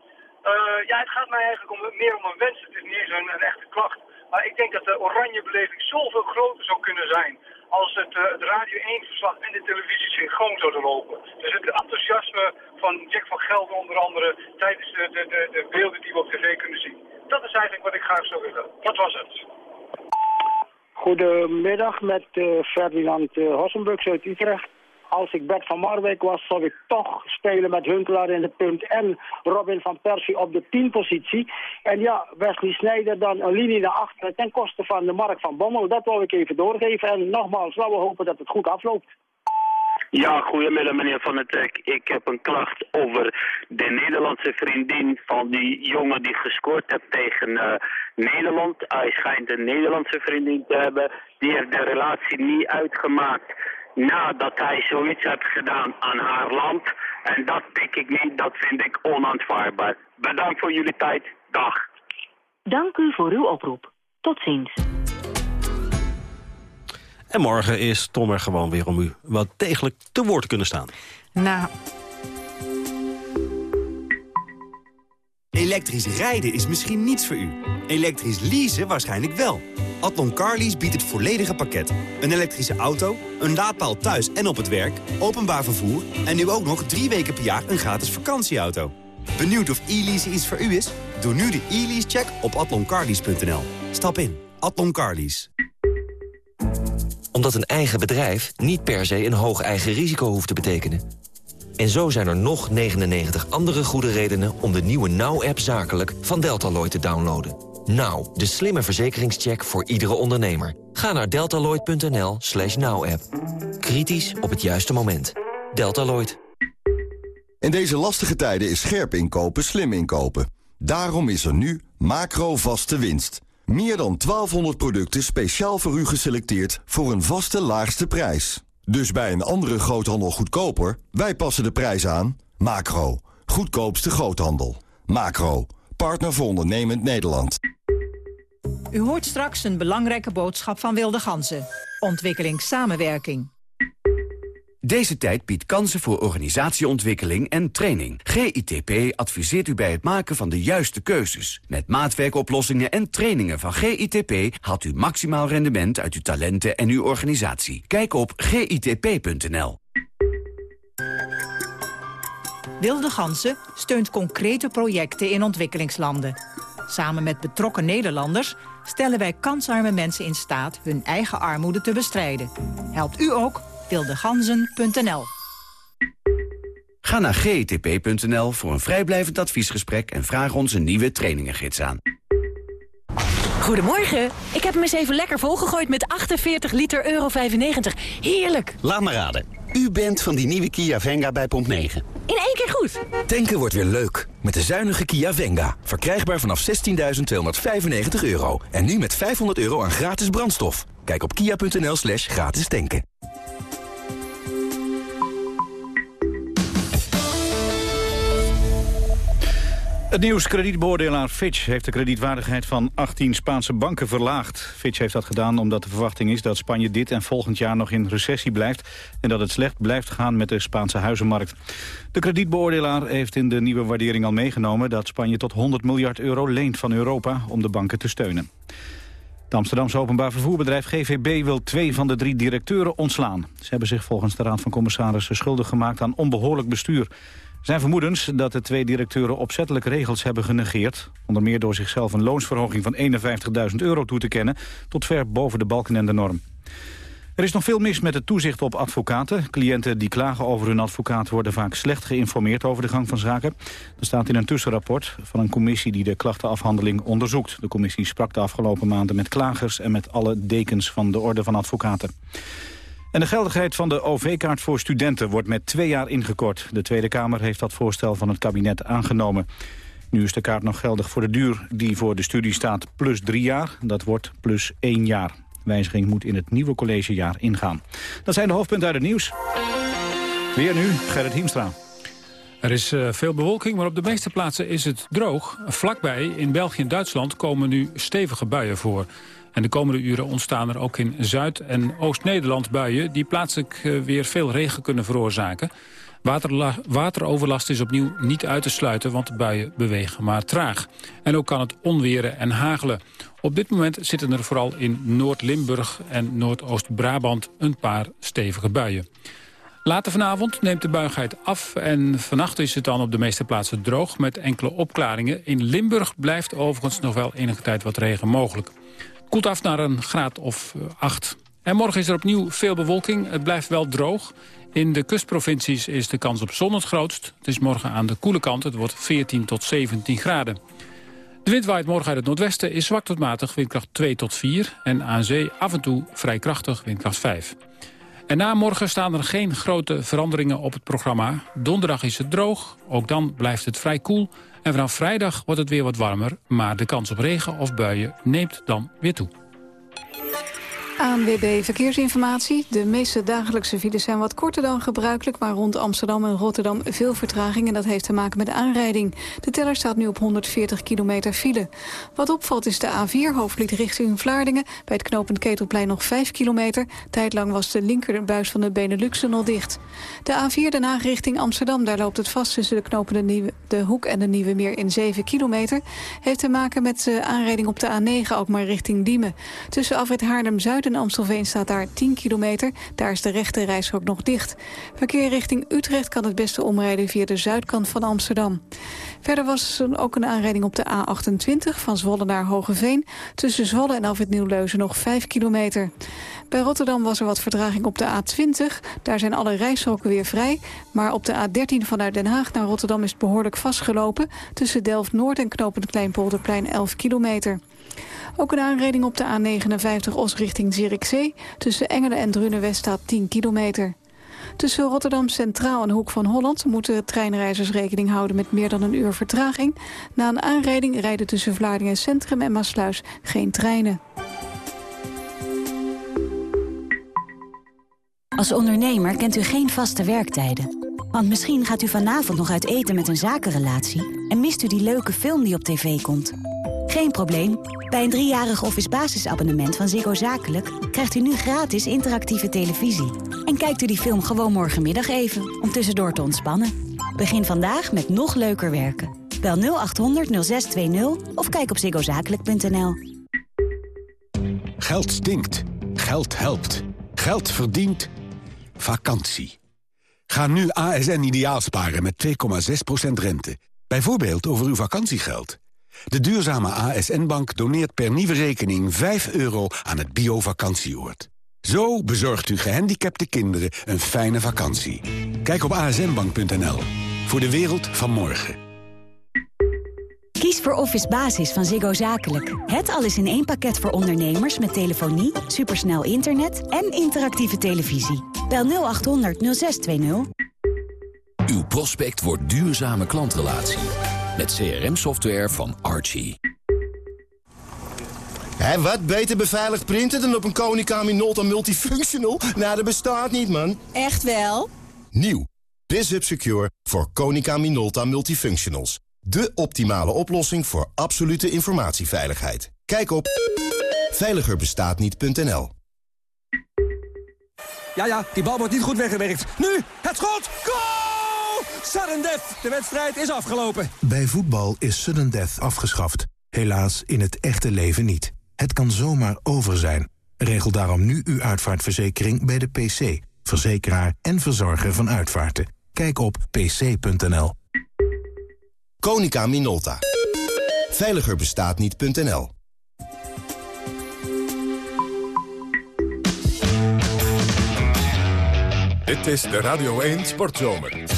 Eh, ja, het gaat mij eigenlijk om, meer om een wens. Het is niet eens een, een echte klacht. Maar ik denk dat de oranje beleving zoveel groter zou kunnen zijn... als het, eh, het Radio 1-verslag en de televisie synchroon zouden lopen. Dus het enthousiasme van Jack van Gelder onder andere... tijdens de, de, de, de beelden die we op tv kunnen zien. Dat is eigenlijk wat ik graag zou willen. Dat was het. Goedemiddag met eh, Ferdinand uh, Hossenbux uit Utrecht. Als ik Bert van Marwijk was, zou ik toch spelen met Huntelaar in de punt en Robin van Persie op de 10 positie. En ja, Wesley Sneijder dan een linie naar achteren ten koste van de Mark van Bommel. Dat wil ik even doorgeven. En nogmaals, laten we hopen dat het goed afloopt. Ja, goedemiddag meneer Van het Hek. Ik heb een klacht over de Nederlandse vriendin van die jongen die gescoord heeft tegen eh, Nederland. Hij schijnt een Nederlandse vriendin te hebben. Die heeft de relatie niet uitgemaakt nadat hij zoiets heeft gedaan aan haar land. En dat denk ik niet, dat vind ik onaanvaardbaar. Bedankt voor jullie tijd. Dag. Dank u voor uw oproep. Tot ziens. En morgen is Tom er gewoon weer om u wat degelijk te woord te kunnen staan. Nou, Elektrisch rijden is misschien niets voor u. Elektrisch leasen waarschijnlijk wel. Atlon Carlease biedt het volledige pakket. Een elektrische auto, een laadpaal thuis en op het werk, openbaar vervoer... en nu ook nog drie weken per jaar een gratis vakantieauto. Benieuwd of e-lease iets voor u is? Doe nu de e-lease-check op atloncarlease.nl. Stap in. Atlon Carlease. Omdat een eigen bedrijf niet per se een hoog eigen risico hoeft te betekenen. En zo zijn er nog 99 andere goede redenen om de nieuwe Now-app zakelijk van Deltaloid te downloaden. Now, de slimme verzekeringscheck voor iedere ondernemer. Ga naar deltaloid.nl slash now-app. Kritisch op het juiste moment. Deltaloid. In deze lastige tijden is scherp inkopen slim inkopen. Daarom is er nu macro vaste winst. Meer dan 1200 producten speciaal voor u geselecteerd voor een vaste laagste prijs. Dus bij een andere groothandel goedkoper, wij passen de prijs aan. Macro, goedkoopste groothandel. Macro, partner voor ondernemend Nederland. U hoort straks een belangrijke boodschap van Wilde Ganzen. Ontwikkelingssamenwerking. Deze tijd biedt kansen voor organisatieontwikkeling en training. GITP adviseert u bij het maken van de juiste keuzes. Met maatwerkoplossingen en trainingen van GITP... haalt u maximaal rendement uit uw talenten en uw organisatie. Kijk op gitp.nl. Wilde Gansen steunt concrete projecten in ontwikkelingslanden. Samen met betrokken Nederlanders stellen wij kansarme mensen in staat... hun eigen armoede te bestrijden. Helpt u ook? wildeganzen.nl Ga naar gtp.nl voor een vrijblijvend adviesgesprek... en vraag ons een nieuwe trainingengids aan. Goedemorgen. Ik heb hem eens even lekker volgegooid met 48 liter euro 95. Heerlijk. Laat me raden. U bent van die nieuwe Kia Venga bij Pomp 9. In één keer goed. Tanken wordt weer leuk. Met de zuinige Kia Venga. Verkrijgbaar vanaf 16.295 euro. En nu met 500 euro aan gratis brandstof. Kijk op kia.nl slash gratis tanken. Het nieuws kredietbeoordelaar Fitch heeft de kredietwaardigheid van 18 Spaanse banken verlaagd. Fitch heeft dat gedaan omdat de verwachting is dat Spanje dit en volgend jaar nog in recessie blijft... en dat het slecht blijft gaan met de Spaanse huizenmarkt. De kredietbeoordelaar heeft in de nieuwe waardering al meegenomen... dat Spanje tot 100 miljard euro leent van Europa om de banken te steunen. Het Amsterdamse openbaar vervoerbedrijf GVB wil twee van de drie directeuren ontslaan. Ze hebben zich volgens de Raad van Commissarissen schuldig gemaakt aan onbehoorlijk bestuur zijn vermoedens dat de twee directeuren opzettelijk regels hebben genegeerd. Onder meer door zichzelf een loonsverhoging van 51.000 euro toe te kennen... tot ver boven de balken en de norm. Er is nog veel mis met het toezicht op advocaten. Cliënten die klagen over hun advocaat worden vaak slecht geïnformeerd over de gang van zaken. Dat staat in een tussenrapport van een commissie die de klachtenafhandeling onderzoekt. De commissie sprak de afgelopen maanden met klagers en met alle dekens van de orde van advocaten. En de geldigheid van de OV-kaart voor studenten wordt met twee jaar ingekort. De Tweede Kamer heeft dat voorstel van het kabinet aangenomen. Nu is de kaart nog geldig voor de duur die voor de studie staat plus drie jaar. Dat wordt plus één jaar. wijziging moet in het nieuwe collegejaar ingaan. Dat zijn de hoofdpunten uit het nieuws. Weer nu, Gerrit Hiemstra. Er is uh, veel bewolking, maar op de meeste plaatsen is het droog. Vlakbij, in België en Duitsland, komen nu stevige buien voor. En de komende uren ontstaan er ook in Zuid- en Oost-Nederland buien... die plaatselijk eh, weer veel regen kunnen veroorzaken. wateroverlast is opnieuw niet uit te sluiten, want de buien bewegen maar traag. En ook kan het onweren en hagelen. Op dit moment zitten er vooral in Noord-Limburg en Noordoost-Brabant een paar stevige buien. Later vanavond neemt de buigheid af en vannacht is het dan op de meeste plaatsen droog met enkele opklaringen. In Limburg blijft overigens nog wel enige tijd wat regen mogelijk. Koelt af naar een graad of 8. Eh, en morgen is er opnieuw veel bewolking. Het blijft wel droog. In de kustprovincies is de kans op zon het grootst. Het is morgen aan de koele kant. Het wordt 14 tot 17 graden. De wind waait morgen uit het noordwesten, is zwak tot matig, windkracht 2 tot 4. En aan zee af en toe vrij krachtig, windkracht 5. En na morgen staan er geen grote veranderingen op het programma. Donderdag is het droog, ook dan blijft het vrij koel. En vanaf vrijdag wordt het weer wat warmer, maar de kans op regen of buien neemt dan weer toe. ANWB Verkeersinformatie. De meeste dagelijkse files zijn wat korter dan gebruikelijk... maar rond Amsterdam en Rotterdam veel vertraging... en dat heeft te maken met de aanrijding. De teller staat nu op 140 kilometer file. Wat opvalt is de A4 hoofdvliet richting Vlaardingen... bij het knooppunt Ketelplein nog 5 kilometer. Tijdlang was de linkerbuis van de Benelux nog dicht. De A4 Den Haag richting Amsterdam, daar loopt het vast... tussen de knopen de, Nieuwe, de Hoek en de Nieuwe Meer in 7 kilometer. Heeft te maken met de aanrijding op de A9, ook maar richting Diemen. Tussen Afrit Haarlem-Zuid en Amstelveen staat daar 10 kilometer. Daar is de rechte reishok nog dicht. Verkeer richting Utrecht kan het beste omrijden via de zuidkant van Amsterdam. Verder was er ook een aanrijding op de A28 van Zwolle naar Hogeveen. Tussen Zwolle en Afrit Nieuwleuzen nog 5 kilometer. Bij Rotterdam was er wat vertraging op de A20. Daar zijn alle rijstroken weer vrij. Maar op de A13 vanuit Den Haag naar Rotterdam is het behoorlijk vastgelopen. Tussen Delft-Noord en Knopend Kleinpolderplein 11 kilometer. Ook een aanreding op de A59 Os richting Zierikzee. Tussen Engelen en Drunenwest staat 10 kilometer. Tussen Rotterdam Centraal en Hoek van Holland moeten treinreizigers rekening houden met meer dan een uur vertraging. Na een aanrijding rijden tussen Vlaardingen Centrum en Maasluis geen treinen. Als ondernemer kent u geen vaste werktijden. Want misschien gaat u vanavond nog uit eten met een zakenrelatie... en mist u die leuke film die op tv komt. Geen probleem. Bij een driejarig office basisabonnement van Ziggo Zakelijk... krijgt u nu gratis interactieve televisie. En kijkt u die film gewoon morgenmiddag even, om tussendoor te ontspannen. Begin vandaag met nog leuker werken. Bel 0800 0620 of kijk op ziggozakelijk.nl. Geld stinkt. Geld helpt. Geld verdient. Vakantie. Ga nu ASN ideaal sparen met 2,6% rente. Bijvoorbeeld over uw vakantiegeld. De duurzame ASN-bank doneert per nieuwe rekening 5 euro aan het bio-vakantieoord. Zo bezorgt u gehandicapte kinderen een fijne vakantie. Kijk op asnbank.nl. Voor de wereld van morgen. Kies voor Office Basis van Ziggo Zakelijk. Het alles in één pakket voor ondernemers met telefonie, supersnel internet en interactieve televisie. Bel 0800 0620. Uw prospect wordt duurzame klantrelatie. Met CRM-software van Archie. Hé, wat beter beveiligd printen dan op een Konica Minolta Multifunctional? Nou, dat bestaat niet, man. Echt wel? Nieuw. BizHub Secure voor Konica Minolta Multifunctionals. De optimale oplossing voor absolute informatieveiligheid. Kijk op veiligerbestaatniet.nl Ja, ja, die bal wordt niet goed weggewerkt. Nu, het schot! Goal! Sudden death! De wedstrijd is afgelopen. Bij voetbal is sudden death afgeschaft. Helaas in het echte leven niet. Het kan zomaar over zijn. Regel daarom nu uw uitvaartverzekering bij de PC. Verzekeraar en verzorger van uitvaarten. Kijk op pc.nl. Konica Minolta. Veiligerbestaatniet.nl Dit is de Radio 1 Sportzomer.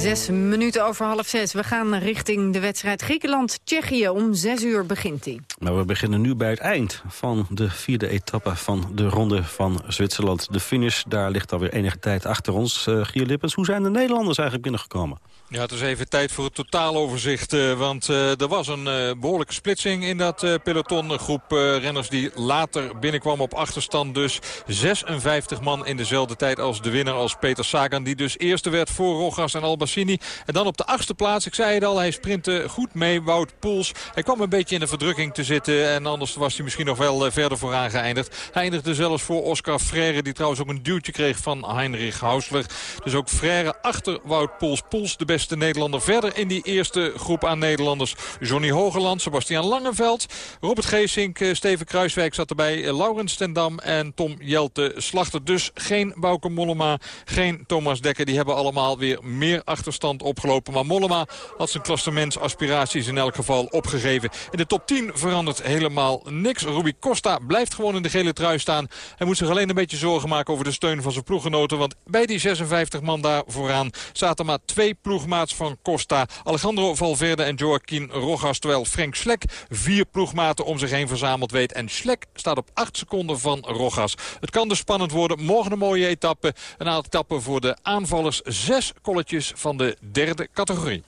Zes minuten over half zes. We gaan richting de wedstrijd Griekenland-Tsjechië. Om zes uur begint die. Maar we beginnen nu bij het eind van de vierde etappe van de ronde van Zwitserland. De finish, daar ligt alweer enige tijd achter ons. Uh, Gier Lippens, hoe zijn de Nederlanders eigenlijk binnengekomen? Ja, het is even tijd voor het totaaloverzicht. Uh, want uh, er was een uh, behoorlijke splitsing in dat peloton. Een groep renners die later binnenkwam op achterstand dus. 56 man in dezelfde tijd als de winnaar als Peter Sagan. Die dus eerste werd voor Rogas en Albassini. En dan op de achtste plaats, ik zei het al, hij sprintte goed mee. Wout Poels. Hij kwam een beetje in de verdrukking te zitten. En anders was hij misschien nog wel verder vooraan geëindigd. Hij eindigde zelfs voor Oscar Freire. Die trouwens ook een duwtje kreeg van Heinrich Hausler. Dus ook Freire achter Wout Poels. Poels de beste beste Nederlander verder in die eerste groep aan Nederlanders. Johnny Hogeland, Sebastian Langeveld, Robert Geesink, Steven Kruiswijk zat erbij. Laurens Tendam en Tom Jelte Slachter. Dus geen Bouke Mollema, geen Thomas Dekker. Die hebben allemaal weer meer achterstand opgelopen. Maar Mollema had zijn klassementsaspiraties in elk geval opgegeven. In de top 10 verandert helemaal niks. Ruby Costa blijft gewoon in de gele trui staan. Hij moet zich alleen een beetje zorgen maken over de steun van zijn ploeggenoten. Want bij die 56 man daar vooraan zaten maar twee ploegmaats van Costa. Alejandro Valverde en Joaquin Rojas. Terwijl Frank Slek vier ploegmaten om zich heen verzameld weet. En Slek staat op 8 seconden van Rojas. Het kan dus spannend worden. Morgen een mooie etappe. Een aantal etappen voor de aanvallers. Zes kolletjes van de derde categorie.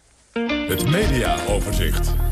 Het mediaoverzicht.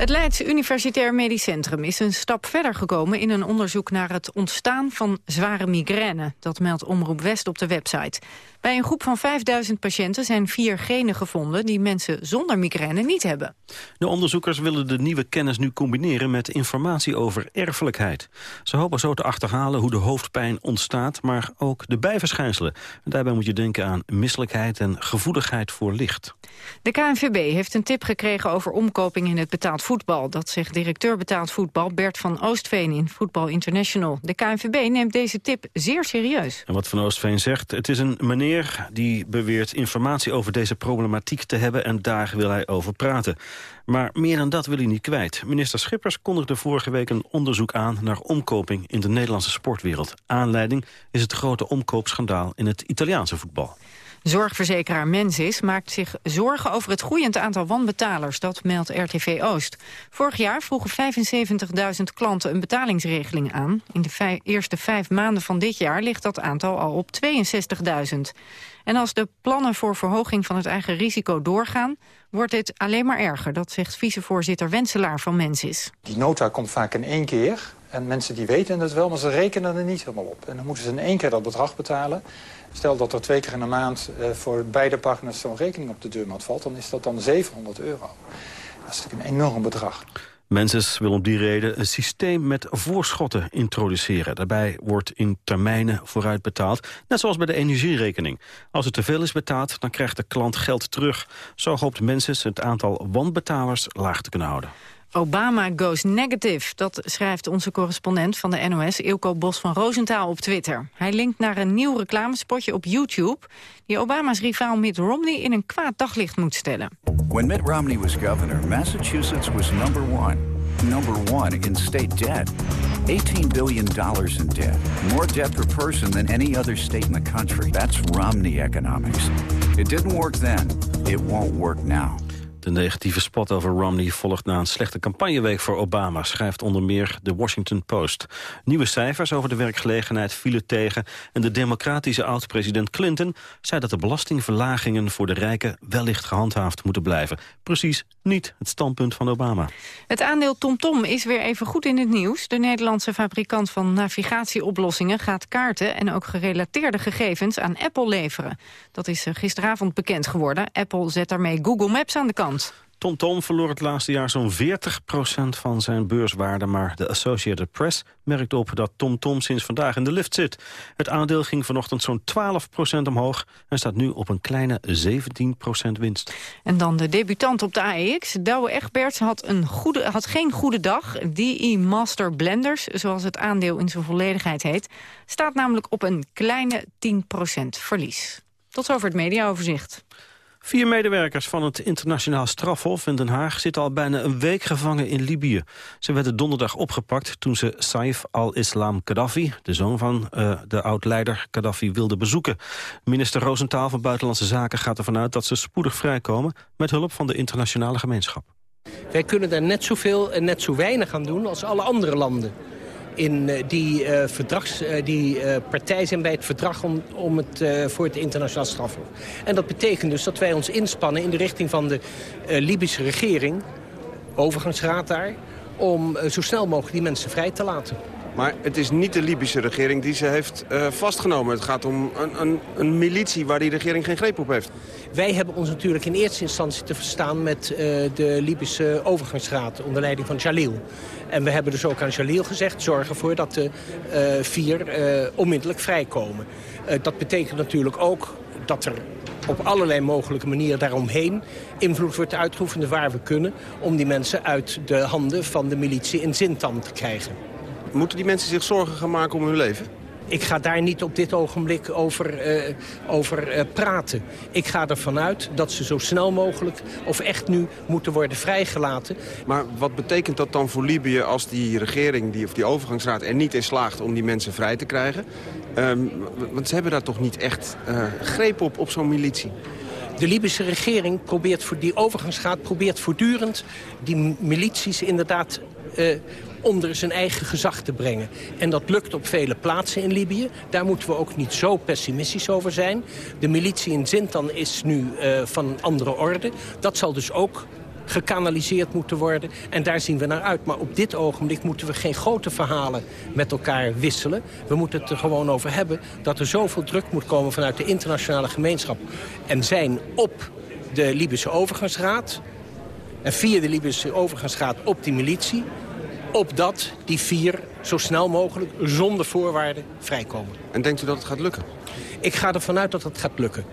Het Leids Universitair Medisch Centrum is een stap verder gekomen in een onderzoek naar het ontstaan van zware migraine. Dat meldt Omroep West op de website. Bij een groep van 5000 patiënten zijn vier genen gevonden die mensen zonder migraine niet hebben. De onderzoekers willen de nieuwe kennis nu combineren met informatie over erfelijkheid. Ze hopen zo te achterhalen hoe de hoofdpijn ontstaat, maar ook de bijverschijnselen. En daarbij moet je denken aan misselijkheid en gevoeligheid voor licht. De KNVB heeft een tip gekregen over omkoping in het betaald voetbal. Dat zegt directeur betaald voetbal Bert van Oostveen in Voetbal International. De KNVB neemt deze tip zeer serieus. En wat Van Oostveen zegt, het is een meneer die beweert informatie over deze problematiek te hebben... en daar wil hij over praten. Maar meer dan dat wil hij niet kwijt. Minister Schippers kondigde vorige week een onderzoek aan... naar omkoping in de Nederlandse sportwereld. Aanleiding is het grote omkoopschandaal in het Italiaanse voetbal. Zorgverzekeraar Mensis maakt zich zorgen over het groeiend aantal wanbetalers. Dat meldt RTV Oost. Vorig jaar vroegen 75.000 klanten een betalingsregeling aan. In de eerste vijf maanden van dit jaar ligt dat aantal al op 62.000. En als de plannen voor verhoging van het eigen risico doorgaan... wordt dit alleen maar erger, dat zegt vicevoorzitter Wenselaar van Mensis. Die nota komt vaak in één keer. En mensen die weten het wel, maar ze rekenen er niet helemaal op. En dan moeten ze in één keer dat bedrag betalen. Stel dat er twee keer in de maand uh, voor beide partners zo'n rekening op de deurmat valt... dan is dat dan 700 euro. Dat is natuurlijk een enorm bedrag. Menses wil om die reden een systeem met voorschotten introduceren. Daarbij wordt in termijnen vooruit betaald, net zoals bij de energierekening. Als er te veel is betaald, dan krijgt de klant geld terug. Zo hoopt Menses het aantal wanbetalers laag te kunnen houden. Obama goes negative, dat schrijft onze correspondent van de NOS, Ilko Bos van Roosentaal op Twitter. Hij linkt naar een nieuw reclamespotje op YouTube... die Obama's rivaal Mitt Romney in een kwaad daglicht moet stellen. When Mitt Romney was governor, Massachusetts was number one. Number one in state debt. 18 billion dollars in debt. More debt per person than any other state in the country. That's Romney economics. It didn't work then. It won't work now. De negatieve spot over Romney volgt na een slechte campagneweek voor Obama, schrijft onder meer de Washington Post. Nieuwe cijfers over de werkgelegenheid vielen tegen en de democratische oud-president Clinton zei dat de belastingverlagingen voor de rijken wellicht gehandhaafd moeten blijven. Precies niet het standpunt van Obama. Het aandeel TomTom is weer even goed in het nieuws. De Nederlandse fabrikant van navigatieoplossingen gaat kaarten en ook gerelateerde gegevens aan Apple leveren. Dat is eh, gisteravond bekend geworden. Apple zet daarmee Google Maps aan de kant. TomTom Tom verloor het laatste jaar zo'n 40% van zijn beurswaarde... maar de Associated Press merkt op dat TomTom Tom sinds vandaag in de lift zit. Het aandeel ging vanochtend zo'n 12% omhoog... en staat nu op een kleine 17% winst. En dan de debutant op de AEX. Douwe Egberts had, een goede, had geen goede dag. DE Master Blenders, zoals het aandeel in zijn volledigheid heet... staat namelijk op een kleine 10% verlies. Tot zover het mediaoverzicht. Vier medewerkers van het internationaal strafhof in Den Haag... zitten al bijna een week gevangen in Libië. Ze werden donderdag opgepakt toen ze Saif al-Islam Gaddafi... de zoon van uh, de oud-leider Gaddafi, wilde bezoeken. Minister Roosentaal van Buitenlandse Zaken gaat ervan uit... dat ze spoedig vrijkomen met hulp van de internationale gemeenschap. Wij kunnen daar net zoveel en net zo weinig aan doen als alle andere landen in eh, die, uh, verdrags, uh, die partij zijn bij het verdrag om, om het, voor het internationaal strafhof. En dat betekent dus dat wij ons inspannen in de richting van de Libische regering, overgangsraad daar, om zo snel mogelijk die mensen vrij te laten. Maar het is niet de Libische regering die ze heeft vastgenomen. Het gaat om een, een, een, militie waar die regering geen greep op heeft. Wij hebben ons natuurlijk in eerste instantie te verstaan met de Libische overgangsraad onder leiding van Jalil. En we hebben dus ook aan Jalil gezegd... zorg ervoor dat de uh, vier onmiddellijk vrijkomen. Dat betekent natuurlijk ook dat er op allerlei mogelijke manieren daaromheen invloed wordt uitgeoefend waar we kunnen... om die mensen uit de handen van de militie in Zintan te krijgen. Moeten die mensen zich zorgen gaan maken om hun leven? Ik ga daar niet op dit ogenblik over, uh, over uh, praten. Ik ga ervan uit dat ze zo snel mogelijk of echt nu moeten worden vrijgelaten. Maar wat betekent dat dan voor Libië als die regering die, of die overgangsraad er niet in slaagt om die mensen vrij te krijgen? Um, want ze hebben daar toch niet echt uh, greep op, op zo'n militie? De Libische regering probeert voor die overgangsraad probeert voortdurend die milities inderdaad uh, onder zijn eigen gezag te brengen. En dat lukt op vele plaatsen in Libië. Daar moeten we ook niet zo pessimistisch over zijn. De militie in Zintan is nu uh, van andere orde. Dat zal dus ook gekanaliseerd moeten worden. En daar zien we naar uit. Maar op dit ogenblik moeten we geen grote verhalen met elkaar wisselen. We moeten het er gewoon over hebben dat er zoveel druk moet komen vanuit de internationale gemeenschap. En zijn op de Libische overgangsraad. En via de Libische overgangsraad op die militie opdat die vier zo snel mogelijk zonder voorwaarden vrijkomen. En denkt u dat het gaat lukken? Ik ga ervan uit dat het gaat lukken.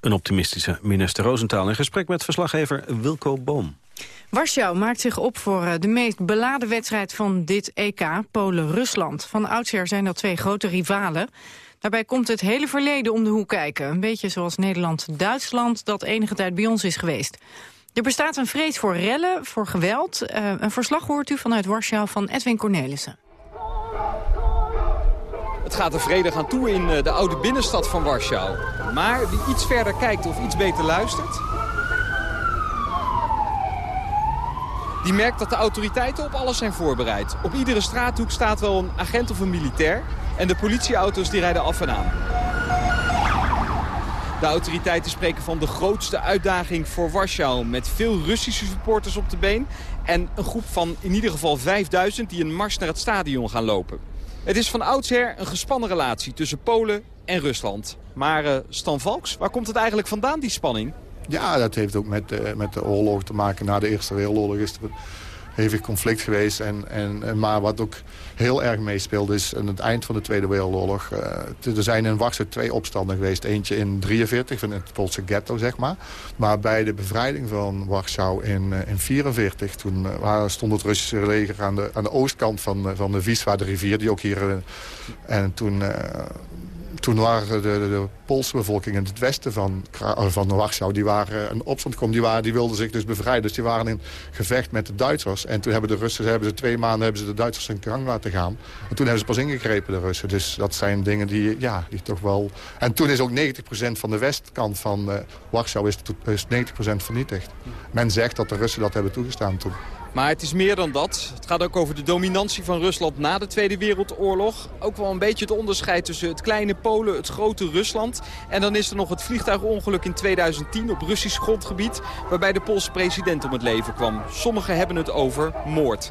Een optimistische minister Roosentaal in gesprek met verslaggever Wilco Boom. Warschau maakt zich op voor eh, de meest beladen wedstrijd van dit EK, Polen-Rusland. Van oudsher zijn dat twee grote rivalen. Daarbij komt het hele verleden om de hoek kijken. Een beetje zoals Nederland-Duitsland dat enige tijd bij ons is geweest. Er bestaat een vrees voor rellen, voor geweld. Uh, een verslag hoort u vanuit Warschau van Edwin Cornelissen. Het gaat er vredig aan toe in eh, de oude binnenstad van Warschau. Maar wie iets verder kijkt of iets beter luistert... die merkt dat de autoriteiten op alles zijn voorbereid. Op iedere straathoek staat wel een agent of een militair... en de politieauto's die rijden af en aan. De autoriteiten spreken van de grootste uitdaging voor Warschau... met veel Russische supporters op de been... en een groep van in ieder geval 5000 die een mars naar het stadion gaan lopen. Het is van oudsher een gespannen relatie tussen Polen en Rusland. Maar uh, Stan Valks, waar komt het eigenlijk vandaan, die spanning? Ja, dat heeft ook met, uh, met de oorlog te maken. Na de Eerste Wereldoorlog is er hevig conflict geweest. En, en, maar wat ook heel erg meespeelt is aan het eind van de Tweede Wereldoorlog. Uh, er zijn in Warschau twee opstanden geweest. Eentje in 43 van het Poolse ghetto, zeg maar. Maar bij de bevrijding van Warschau in 1944... Uh, toen uh, stond het Russische leger aan de, aan de oostkant van, van de Wisła, de rivier... die ook hier... en toen toen waren de, de, Poolse bevolking in het westen van, eh, van Warschau... die waren een opstand komen, die, waren, die wilden zich dus bevrijden. Dus die waren in gevecht met de Duitsers. En toen hebben de Russen, hebben ze twee maanden hebben ze de Duitsers in gang laten gaan. En toen hebben ze pas ingegrepen, de Russen. Dus dat zijn dingen die, ja, die toch wel... En toen is ook 90% van de westkant van uh, Warschau is, is 90% vernietigd. Men zegt dat de Russen dat hebben toegestaan toen. Maar het is meer dan dat. Het gaat ook over de dominantie van Rusland na de Tweede Wereldoorlog. Ook wel een beetje het onderscheid tussen het kleine Polen, het grote Rusland. En dan is er nog het vliegtuigongeluk in 2010 op Russisch grondgebied... waarbij de Poolse president om het leven kwam. Sommigen hebben het over moord.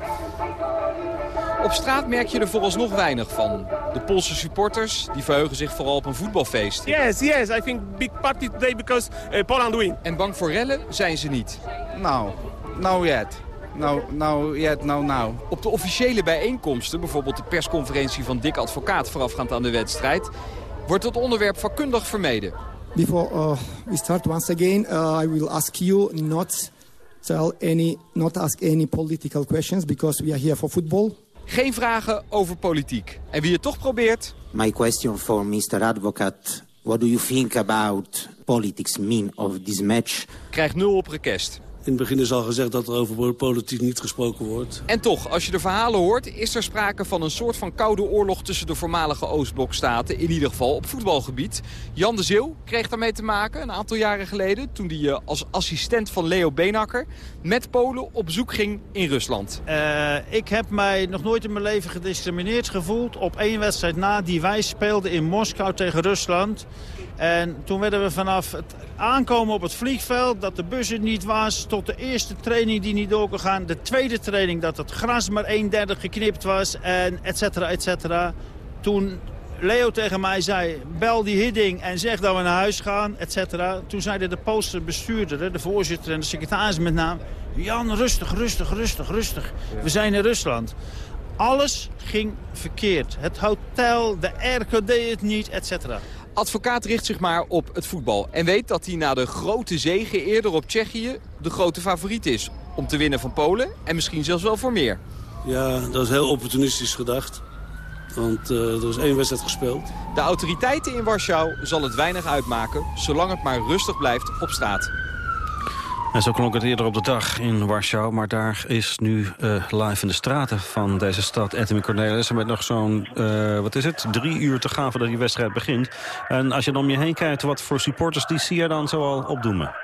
Op straat merk je er vooralsnog weinig van. De Poolse supporters die verheugen zich vooral op een voetbalfeest. Yes, yes, I think big party today because uh, Poland win. En bang voor rellen zijn ze niet. Nou, no yet. Nou, nou, yeah, nou, nou. Op de officiële bijeenkomsten, bijvoorbeeld de persconferentie van Dick Advocaat voorafgaand aan de wedstrijd, wordt het onderwerp vakkundig vermeden. Before uh, we start once again, uh, I will ask you not tell any, not ask any political questions because we are here for football. Geen vragen over politiek. En wie het toch probeert... My question for Mr. Advocate. What do you think about politics mean of this match? Krijgt nul op request. In het begin is al gezegd dat er over politiek niet gesproken wordt. En toch, als je de verhalen hoort, is er sprake van een soort van koude oorlog tussen de voormalige Oostblokstaten. In ieder geval op voetbalgebied. Jan de Zeeuw kreeg daarmee te maken een aantal jaren geleden. Toen hij uh, als assistent van Leo Beenakker met Polen op bezoek ging in Rusland. Uh, ik heb mij nog nooit in mijn leven gediscrimineerd gevoeld op één wedstrijd na die wij speelden in Moskou tegen Rusland. En toen werden we vanaf het aankomen op het vliegveld, dat de bus er niet was... tot de eerste training die niet door kon gaan. De tweede training dat het gras maar een derde geknipt was en et cetera, et cetera. Toen Leo tegen mij zei, bel die Hidding en zeg dat we naar huis gaan, et cetera. Toen zeiden de Poolse bestuurder, de voorzitter en de secretaris met naam... Jan, rustig, rustig, rustig, rustig. We zijn in Rusland. Alles ging verkeerd. Het hotel, de airco deed het niet, et cetera. Advocaat richt zich maar op het voetbal. En weet dat hij na de grote zegen eerder op Tsjechië de grote favoriet is. Om te winnen van Polen en misschien zelfs wel voor meer. Ja, dat is heel opportunistisch gedacht. Want uh, er is één wedstrijd gespeeld. De autoriteiten in Warschau zal het weinig uitmaken... zolang het maar rustig blijft op straat. En zo klonk het eerder op de dag in Warschau. Maar daar is nu uh, live in de straten van deze stad Anthony Cornelis. met nog zo'n, uh, wat is het, drie uur te gaan voordat die wedstrijd begint. En als je dan om je heen kijkt, wat voor supporters die zie je dan zoal opdoemen?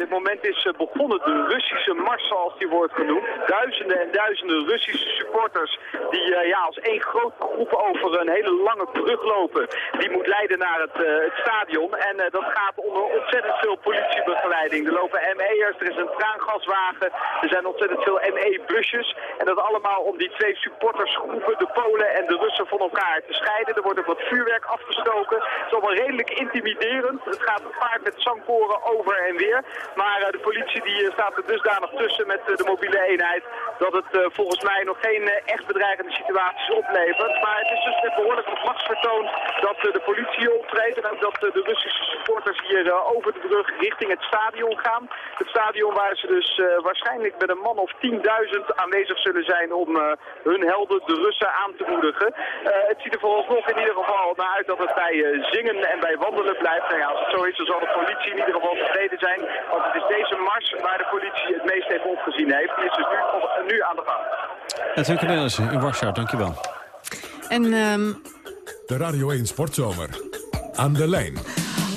Dit moment is eh, begonnen de Russische mars, zoals die wordt genoemd. Duizenden en duizenden Russische supporters die uh, ja, als één grote groep over een hele lange brug lopen. Die moet leiden naar het, uh, het stadion. En dat gaat onder ontzettend veel politiebegeleiding. Er lopen ME'ers, er is een traangaswagen, er zijn ontzettend veel ME-busjes. En dat allemaal om die twee supportersgroepen, de Polen en de Russen, van elkaar te scheiden. Er wordt ook wat vuurwerk afgestoken. Het is allemaal redelijk intimiderend. Het gaat gepaard met zangkoren over en weer. Maar eh, de politie die eh, staat er dusdanig tussen met eh, de mobiele eenheid dat het volgens mij nog geen echt bedreigende situaties oplevert. Maar het is dus dit behoorlijk een machtsvertoon dat de politie optreedt en ook dat de Russische supporters hier over de brug richting het stadion gaan. Het stadion waar ze dus waarschijnlijk met een man of 10.000 aanwezig zullen zijn om hun helden, de Russen, aan te moedigen. het ziet er vooralsnog in ieder geval naar uit dat het bij zingen en bij wandelen blijft. Nou ja, als het zo is, dan zal de politie in ieder geval tevreden zijn. Want het is deze mars waar de politie het meest even opgezien heeft. Die is dus nu, nu aan de gang. Edwin Cornelissen in Warschau, dankjewel. En, um... De Radio 1 Sportzomer. Aan de lijn.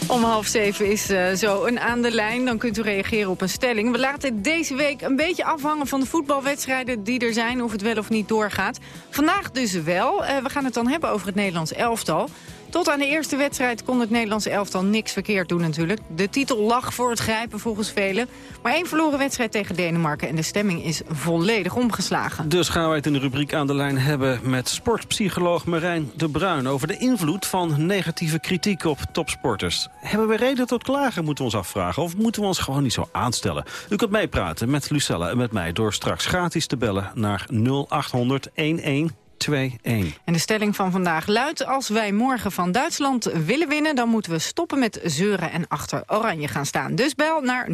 Om half zeven is uh, zo een aan de lijn. Dan kunt u reageren op een stelling. We laten deze week een beetje afhangen van de voetbalwedstrijden die er zijn. Of het wel of niet doorgaat. Vandaag dus wel. Uh, we gaan het dan hebben over het Nederlands elftal. Tot aan de eerste wedstrijd kon het Nederlandse elftal niks verkeerd doen natuurlijk. De titel lag voor het grijpen volgens velen. Maar één verloren wedstrijd tegen Denemarken en de stemming is volledig omgeslagen. Dus gaan wij het in de rubriek aan de lijn hebben met sportpsycholoog Marijn de Bruin... over de invloed van negatieve kritiek op topsporters. Hebben we reden tot klagen, moeten we ons afvragen? Of moeten we ons gewoon niet zo aanstellen? U kunt meepraten met Lucella en met mij door straks gratis te bellen naar 0800 11. 2-1. En de stelling van vandaag luidt... als wij morgen van Duitsland willen winnen... dan moeten we stoppen met zeuren en achter oranje gaan staan. Dus bel naar 0800-1121.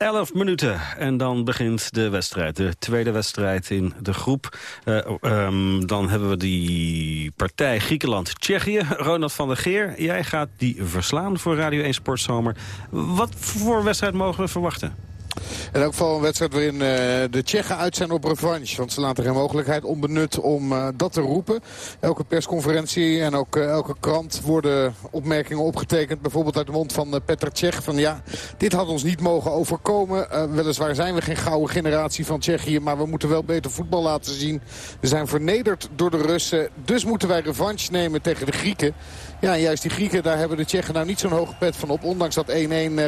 11 minuten en dan begint de wedstrijd. De tweede wedstrijd in de groep. Uh, um, dan hebben we die partij Griekenland-Tsjechië. Ronald van der Geer, jij gaat die verslaan voor Radio 1 Sportzomer. Wat voor wedstrijd mogen we verwachten? In elk geval een wedstrijd waarin uh, de Tsjechen uit zijn op revanche. Want ze laten geen mogelijkheid onbenut om uh, dat te roepen. Elke persconferentie en ook uh, elke krant worden opmerkingen opgetekend. Bijvoorbeeld uit de mond van Petr Tsjech. Van ja, dit had ons niet mogen overkomen. weliswaar zijn we geen gouden generatie van Tsjechië. Maar we moeten wel beter voetbal laten zien. We zijn vernederd door de Russen. Dus moeten wij revanche nemen tegen de Grieken. Ja, juist die Grieken, daar hebben de Tsjechen nou niet zo'n hoge pet van op. Ondanks dat 1-1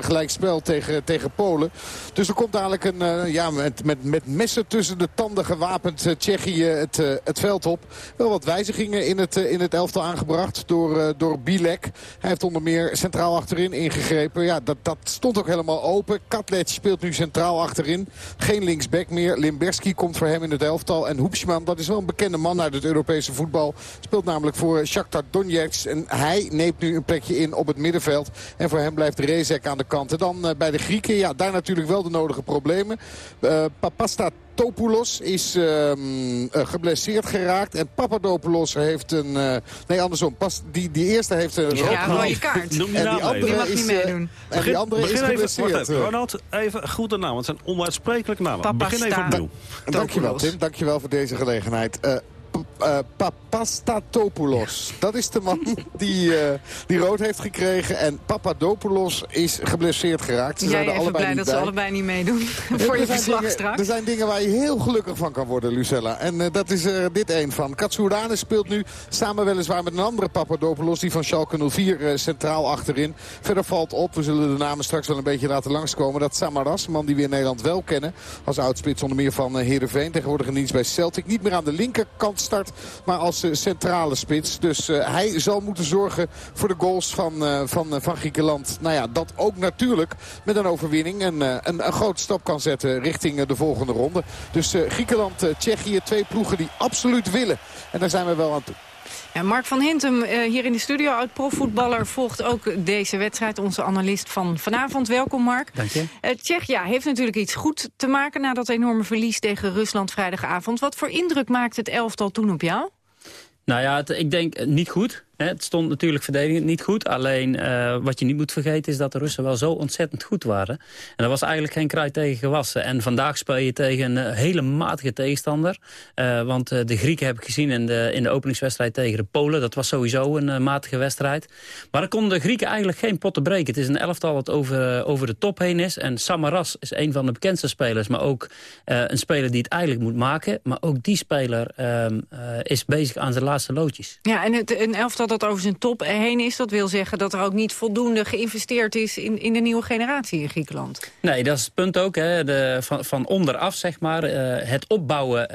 gelijkspel tegen, tegen Polen. Dus er komt dadelijk een, uh, ja, met, met, met messen tussen de tanden gewapend uh, Tsjechië het, het veld op. Wel wat wijzigingen in het, in het elftal aangebracht door, door Bilek. Hij heeft onder meer centraal achterin ingegrepen. Ja, dat, dat stond ook helemaal open. Katlec speelt nu centraal achterin. Geen linksback meer. Limberski komt voor hem in het elftal. En Hoepsman, dat is wel een bekende man uit het Europese voetbal. Speelt namelijk voor Shakhtar Donetsk. En hij neemt nu een plekje in op het middenveld. En voor hem blijft Rezek aan de kant. En dan bij de Grieken, ja, daar natuurlijk wel de nodige problemen. Uh, Papasta Topoulos is uh, geblesseerd geraakt. En Papadopoulos heeft een... Uh, nee, andersom. Pas, die, die eerste heeft een ja, rode kaart. Noem die en die andere mag is, niet meedoen. Uh, en die andere begin is geblesseerd. Even, even, Ronald, even goed de naam. Want het zijn onuitsprekelijke namen. Papasta begin even opnieuw. Dankjewel Tim. Dankjewel voor deze gelegenheid. Uh, Papastatopoulos. Dat is de man die, uh, die rood heeft gekregen. En Papadopoulos is geblesseerd geraakt. Ze Jij zijn er allebei blij niet dat bij. ze allebei niet meedoen. voor je verslag dingen, straks. Er zijn dingen waar je heel gelukkig van kan worden, Lucella. En uh, dat is er dit een van. Katsouranis speelt nu samen weliswaar met een andere Papadopoulos. Die van Schalke 04 centraal achterin. Verder valt op, we zullen de namen straks wel een beetje laten langskomen. Dat Samaras, een man die we in Nederland wel kennen. Als oudspits onder meer van Heerenveen. Tegenwoordig in dienst bij Celtic. Niet meer aan de linkerkant start maar als uh, centrale spits. Dus uh, hij zal moeten zorgen voor de goals van, uh, van, van Griekenland. Nou ja, dat ook natuurlijk met een overwinning een, een, een grote stap kan zetten richting de volgende ronde. Dus Griekenland, Tsjechië, twee ploegen die absoluut willen. En daar zijn we wel aan toe. Ja, Mark van Hintem, hier in de studio, oud-profvoetballer, volgt ook deze wedstrijd. Onze analist van vanavond. Welkom, Mark. Dank je. Tsjechia heeft natuurlijk iets goed te maken na dat enorme verlies tegen Rusland vrijdagavond. Wat voor indruk maakt het elftal toen op jou? Nou ja, het, ik denk niet goed. Het stond natuurlijk verdedigend niet goed. Alleen uh, wat je niet moet vergeten is dat de Russen wel zo ontzettend goed waren. En daar was eigenlijk geen kruid tegen gewassen. En vandaag speel je tegen een hele matige tegenstander. Uh, want de Grieken heb ik gezien in de, in de openingswedstrijd tegen de Polen. Dat was sowieso een matige wedstrijd. Maar dan konden de Grieken eigenlijk geen potten breken. Het is een elftal dat over, over de top heen is. En Samaras is een van de bekendste spelers. Maar ook een speler die het eigenlijk moet maken. Maar ook die speler ehm, is bezig aan zijn laatste loodjes. Ja, en het, een elftal dat over zijn top heen is. Dat wil zeggen dat er ook niet voldoende geïnvesteerd is in, in de nieuwe generatie in Griekenland. Nee, dat is het punt ook. Hè. De, van, van onderaf, zeg maar. Uh, het opbouwen...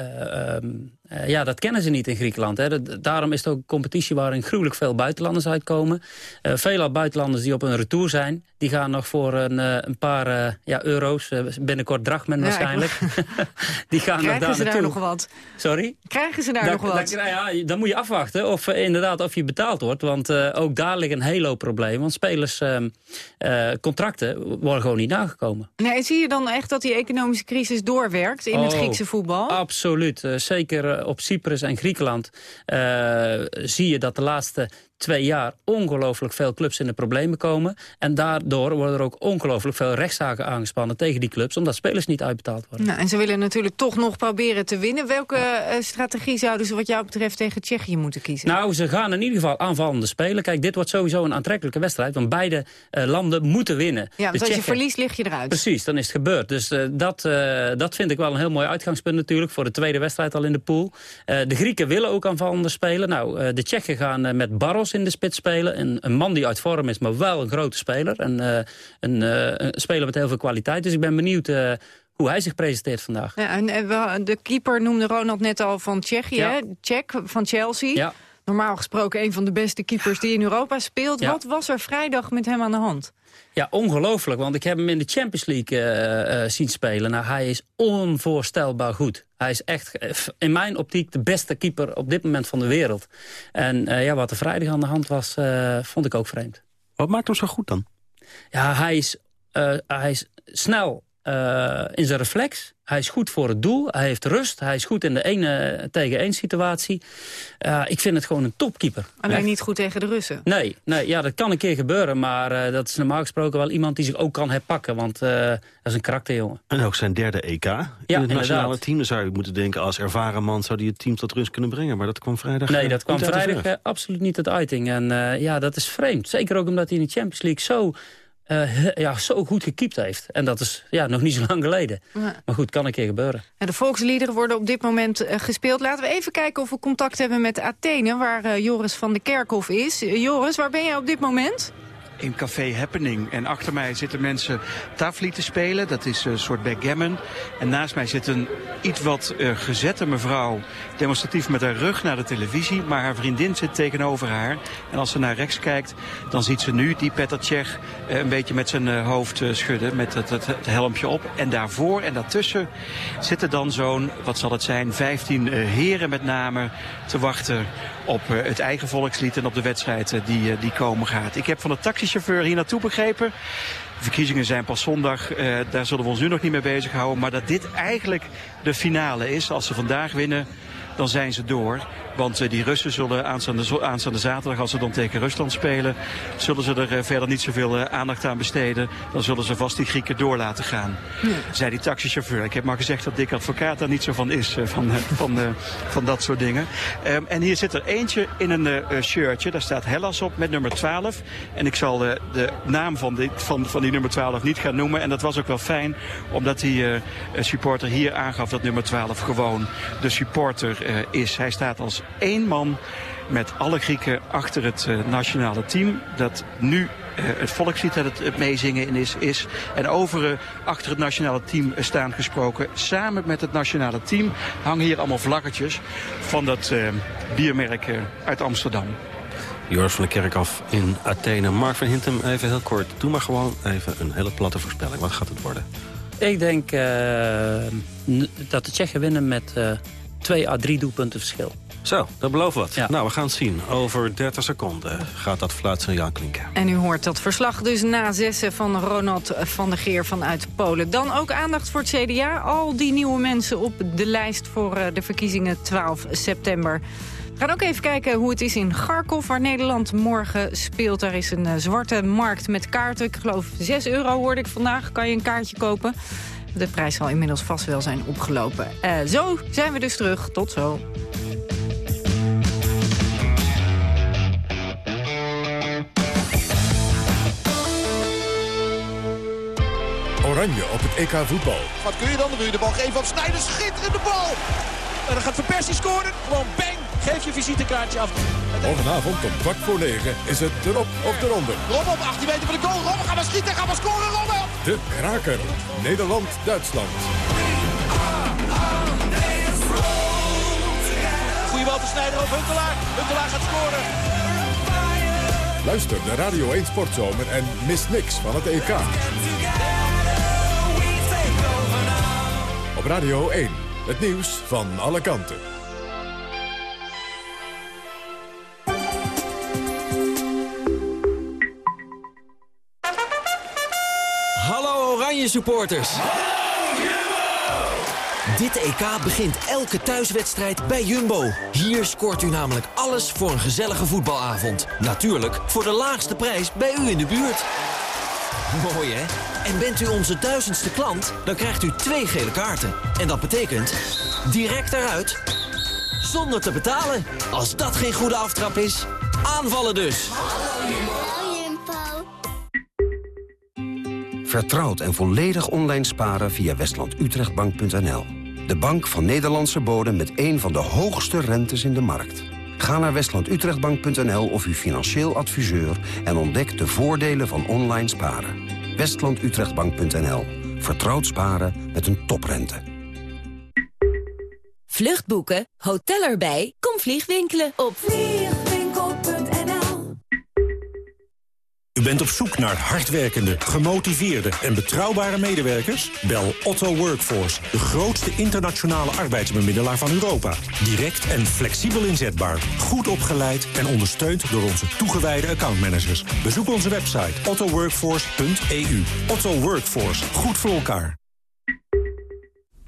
Uh, uh, ja, dat kennen ze niet in Griekenland. Hè. Dat, daarom is het ook een competitie waarin gruwelijk veel buitenlanders uitkomen. Uh, veel buitenlanders die op een retour zijn... die gaan nog voor een, uh, een paar ja, euro's, binnenkort drachmen waarschijnlijk. Die gaan Krijgen nog daar ze daar nog wat? Sorry? Krijgen ze daar nog wat? Dan, nou ja, dan moet je afwachten of inderdaad of je betaald wordt. Want ook daar ligt een hele hoop probleem. Want spelers ehm, contracten worden gewoon niet nagekomen. Nee, zie je dan echt dat die economische crisis doorwerkt in het Oh, Griekse voetbal? Absoluut. Eh, zeker eh, op Cyprus en Griekenland eh, zie je dat de laatste twee jaar ongelooflijk veel clubs in de problemen komen. En daardoor worden er ook ongelooflijk veel rechtszaken aangespannen tegen die clubs... omdat spelers niet uitbetaald worden. Nou, en ze willen natuurlijk toch nog proberen te winnen. Welke eh, strategie zouden ze wat jou betreft tegen Tsjechië moeten kiezen? Nou, ze gaan in ieder geval aanvallende spelen. Kijk, dit wordt sowieso een aantrekkelijke wedstrijd... want beide uh, landen moeten winnen. Ja, want als je verliest, lig je eruit. Precies, dan is het gebeurd. Dus uh, dat, dat vind ik wel een heel mooi uitgangspunt natuurlijk... voor de tweede wedstrijd al in de pool. de Grieken willen ook aanvallende spelen. Nou, de Tsjechen gaan met Barros in de spits spelen. Een, een, man die uit vorm is, maar wel een grote speler. En, een, een, speler met heel veel kwaliteit. Dus ik ben benieuwd hoe hij zich presenteert vandaag. Ja, en de keeper noemde Ronald net al van Tsjechië, ja. Czech van Chelsea. Ja. Normaal gesproken een van de beste keepers die in Europa speelt. Wat was er vrijdag met hem aan de hand? Ja, ongelooflijk, want ik heb hem in de Champions League uh, uh, zien spelen. Nou, hij is onvoorstelbaar goed. Hij is echt, eh, in mijn optiek, de beste keeper op dit moment van de wereld. En ja, wat er vrijdag aan de hand was, vond ik ook vreemd. Wat maakt hem zo goed dan? Ja, hij is, hij is snel in zijn reflex. Hij is goed voor het doel. Hij heeft rust. Hij is goed in de ene tegen één situatie. Uh, ik vind het gewoon een topkeeper. Alleen niet goed tegen de Russen? Nee, nee ja, dat kan een keer gebeuren. Maar uh, dat is normaal gesproken wel iemand die zich ook kan herpakken. Want uh, dat is een karakterjongen. En ook zijn derde EK in ja, het nationale team. Dan zou je moeten denken, als ervaren man zou die het team tot rust kunnen brengen. Maar dat kwam vrijdag Nee, dat kwam vrijdag absoluut niet tot uiting. En ja, dat is vreemd. Zeker ook omdat hij in de Champions League zo uh, ja, zo goed gekiept heeft. En dat is ja, nog niet zo lang geleden. Maar goed, kan een keer gebeuren. de volksliederen worden op dit moment uh, gespeeld. Laten we even kijken of we contact hebben met Athene... waar uh, Joris van de Kerkhof is. Joris, waar ben jij op dit moment? In Café Happening. En achter mij zitten mensen tafli te spelen. Dat is een soort backgammon. En naast mij zit een iets wat uh, gezette mevrouw... demonstratief met haar rug naar de televisie. Maar haar vriendin zit tegenover haar. En als ze naar rechts kijkt, dan ziet ze nu die Petr Cech... Uh, een beetje met zijn uh, hoofd schudden, met het, het, het, helmpje op. En daarvoor en daartussen zitten dan zo'n, wat zal het zijn... 15 heren met name te wachten op het eigen volkslied... en op de wedstrijd die, die komen gaat. Ik heb van de taxi taxichauffeur hier naartoe begrepen. De verkiezingen zijn pas zondag, uh, daar zullen we ons nu nog niet mee bezighouden. Maar dat dit eigenlijk de finale is. Als ze vandaag winnen, dan zijn ze door. Want uh, die Russen zullen aanstaande, aanstaande zaterdag, als ze dan tegen Rusland spelen... zullen ze er uh, verder niet zoveel uh, aandacht aan besteden. Dan zullen ze vast die Grieken door laten gaan. Ja. Zei die taxichauffeur. Ik heb maar gezegd dat Dick Advocaat daar niet zo van is. van, van, van dat soort dingen. Um, en hier zit er eentje in een shirtje. Daar staat Hellas op met nummer 12. En ik zal de naam van die, van, van die nummer 12 niet gaan noemen. En dat was ook wel fijn. Omdat die supporter hier aangaf dat nummer 12 gewoon de supporter is. Hij staat als één man met alle Grieken achter het uh, nationale team. Dat nu uh, het volkslied dat het, het meezingen is, is. En over uh, achter het nationale team staan gesproken. Samen met het nationale team hangen hier allemaal vlaggetjes van dat biermerk uit Amsterdam. Joris van de Kerk af in Athene. Mark van Hintem, even heel kort. Doe maar gewoon even een hele platte voorspelling. Wat gaat het worden? Ik denk dat de Tsjechen winnen met twee à drie doelpunten verschil. Zo, dat belooft wat. Ja. Nou, we gaan het zien. Over 30 seconden gaat dat fluitsignaal klinken. En u hoort dat verslag dus na zessen van Ronald van der Geer vanuit Polen. Dan ook aandacht voor het CDA. Al die nieuwe mensen op de lijst voor eh, de verkiezingen 12 september. We gaan ook even kijken hoe het is in Garkov, waar Nederland morgen speelt. Daar is een uh, zwarte markt met kaarten. Ik geloof 6 euro hoorde ik vandaag. Kan je een kaartje kopen. De prijs zal inmiddels vast wel zijn opgelopen. Uh, zo zijn we dus terug. Tot zo. Oranje op het EK voetbal. Wat kun je dan? Dan wil je de bal geven op Sneijder. Schitterende bal! En dan gaat Van Persie scoren. Gewoon bang! Geef je visitekaartje af. Morgenavond om kwart voor negen is het erop of eronder. Robben op 18 meter van de goal. Robben, gaan we schieten, gaan we scoren, Robben! De kraker. Nederland-Duitsland. Goeie bal van Snijder op Huntelaar. Huntelaar gaat scoren. Luister de Radio 1 Sportzomer en mis niks van het EK. Radio 1, het nieuws van alle kanten. Hallo Oranje supporters. Dit EK begint elke thuiswedstrijd bij Jumbo. Hier scoort u namelijk alles voor een gezellige voetbalavond. Natuurlijk voor de laagste prijs bij u in de buurt. Mooi hè? En bent u onze duizendste klant, dan krijgt u twee gele kaarten. En dat betekent direct eruit, zonder te betalen. Als dat geen goede aftrap is, aanvallen dus. Vertrouwd en volledig online sparen via westlandutrechtbank.nl. De bank van Nederlandse bodem met een van de hoogste rentes in de markt. Ga naar westlandutrechtbank.nl of uw financieel adviseur... en ontdek de voordelen van online sparen. westlandutrechtbank.nl. Vertrouwd sparen met een toprente. Vluchtboeken, hotel erbij, kom vliegwinkelen op U bent op zoek naar hardwerkende, gemotiveerde en betrouwbare medewerkers? Bel Otto Workforce, de grootste internationale arbeidsbemiddelaar van Europa. Direct en flexibel inzetbaar, goed opgeleid en ondersteund door onze toegewijde accountmanagers. Bezoek onze website ottoworkforce.eu. Otto Workforce, goed voor elkaar.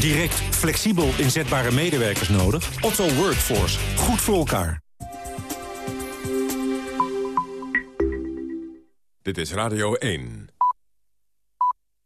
Direct, flexibel inzetbare medewerkers nodig? Otto Workforce. Goed voor elkaar. Dit is Radio 1.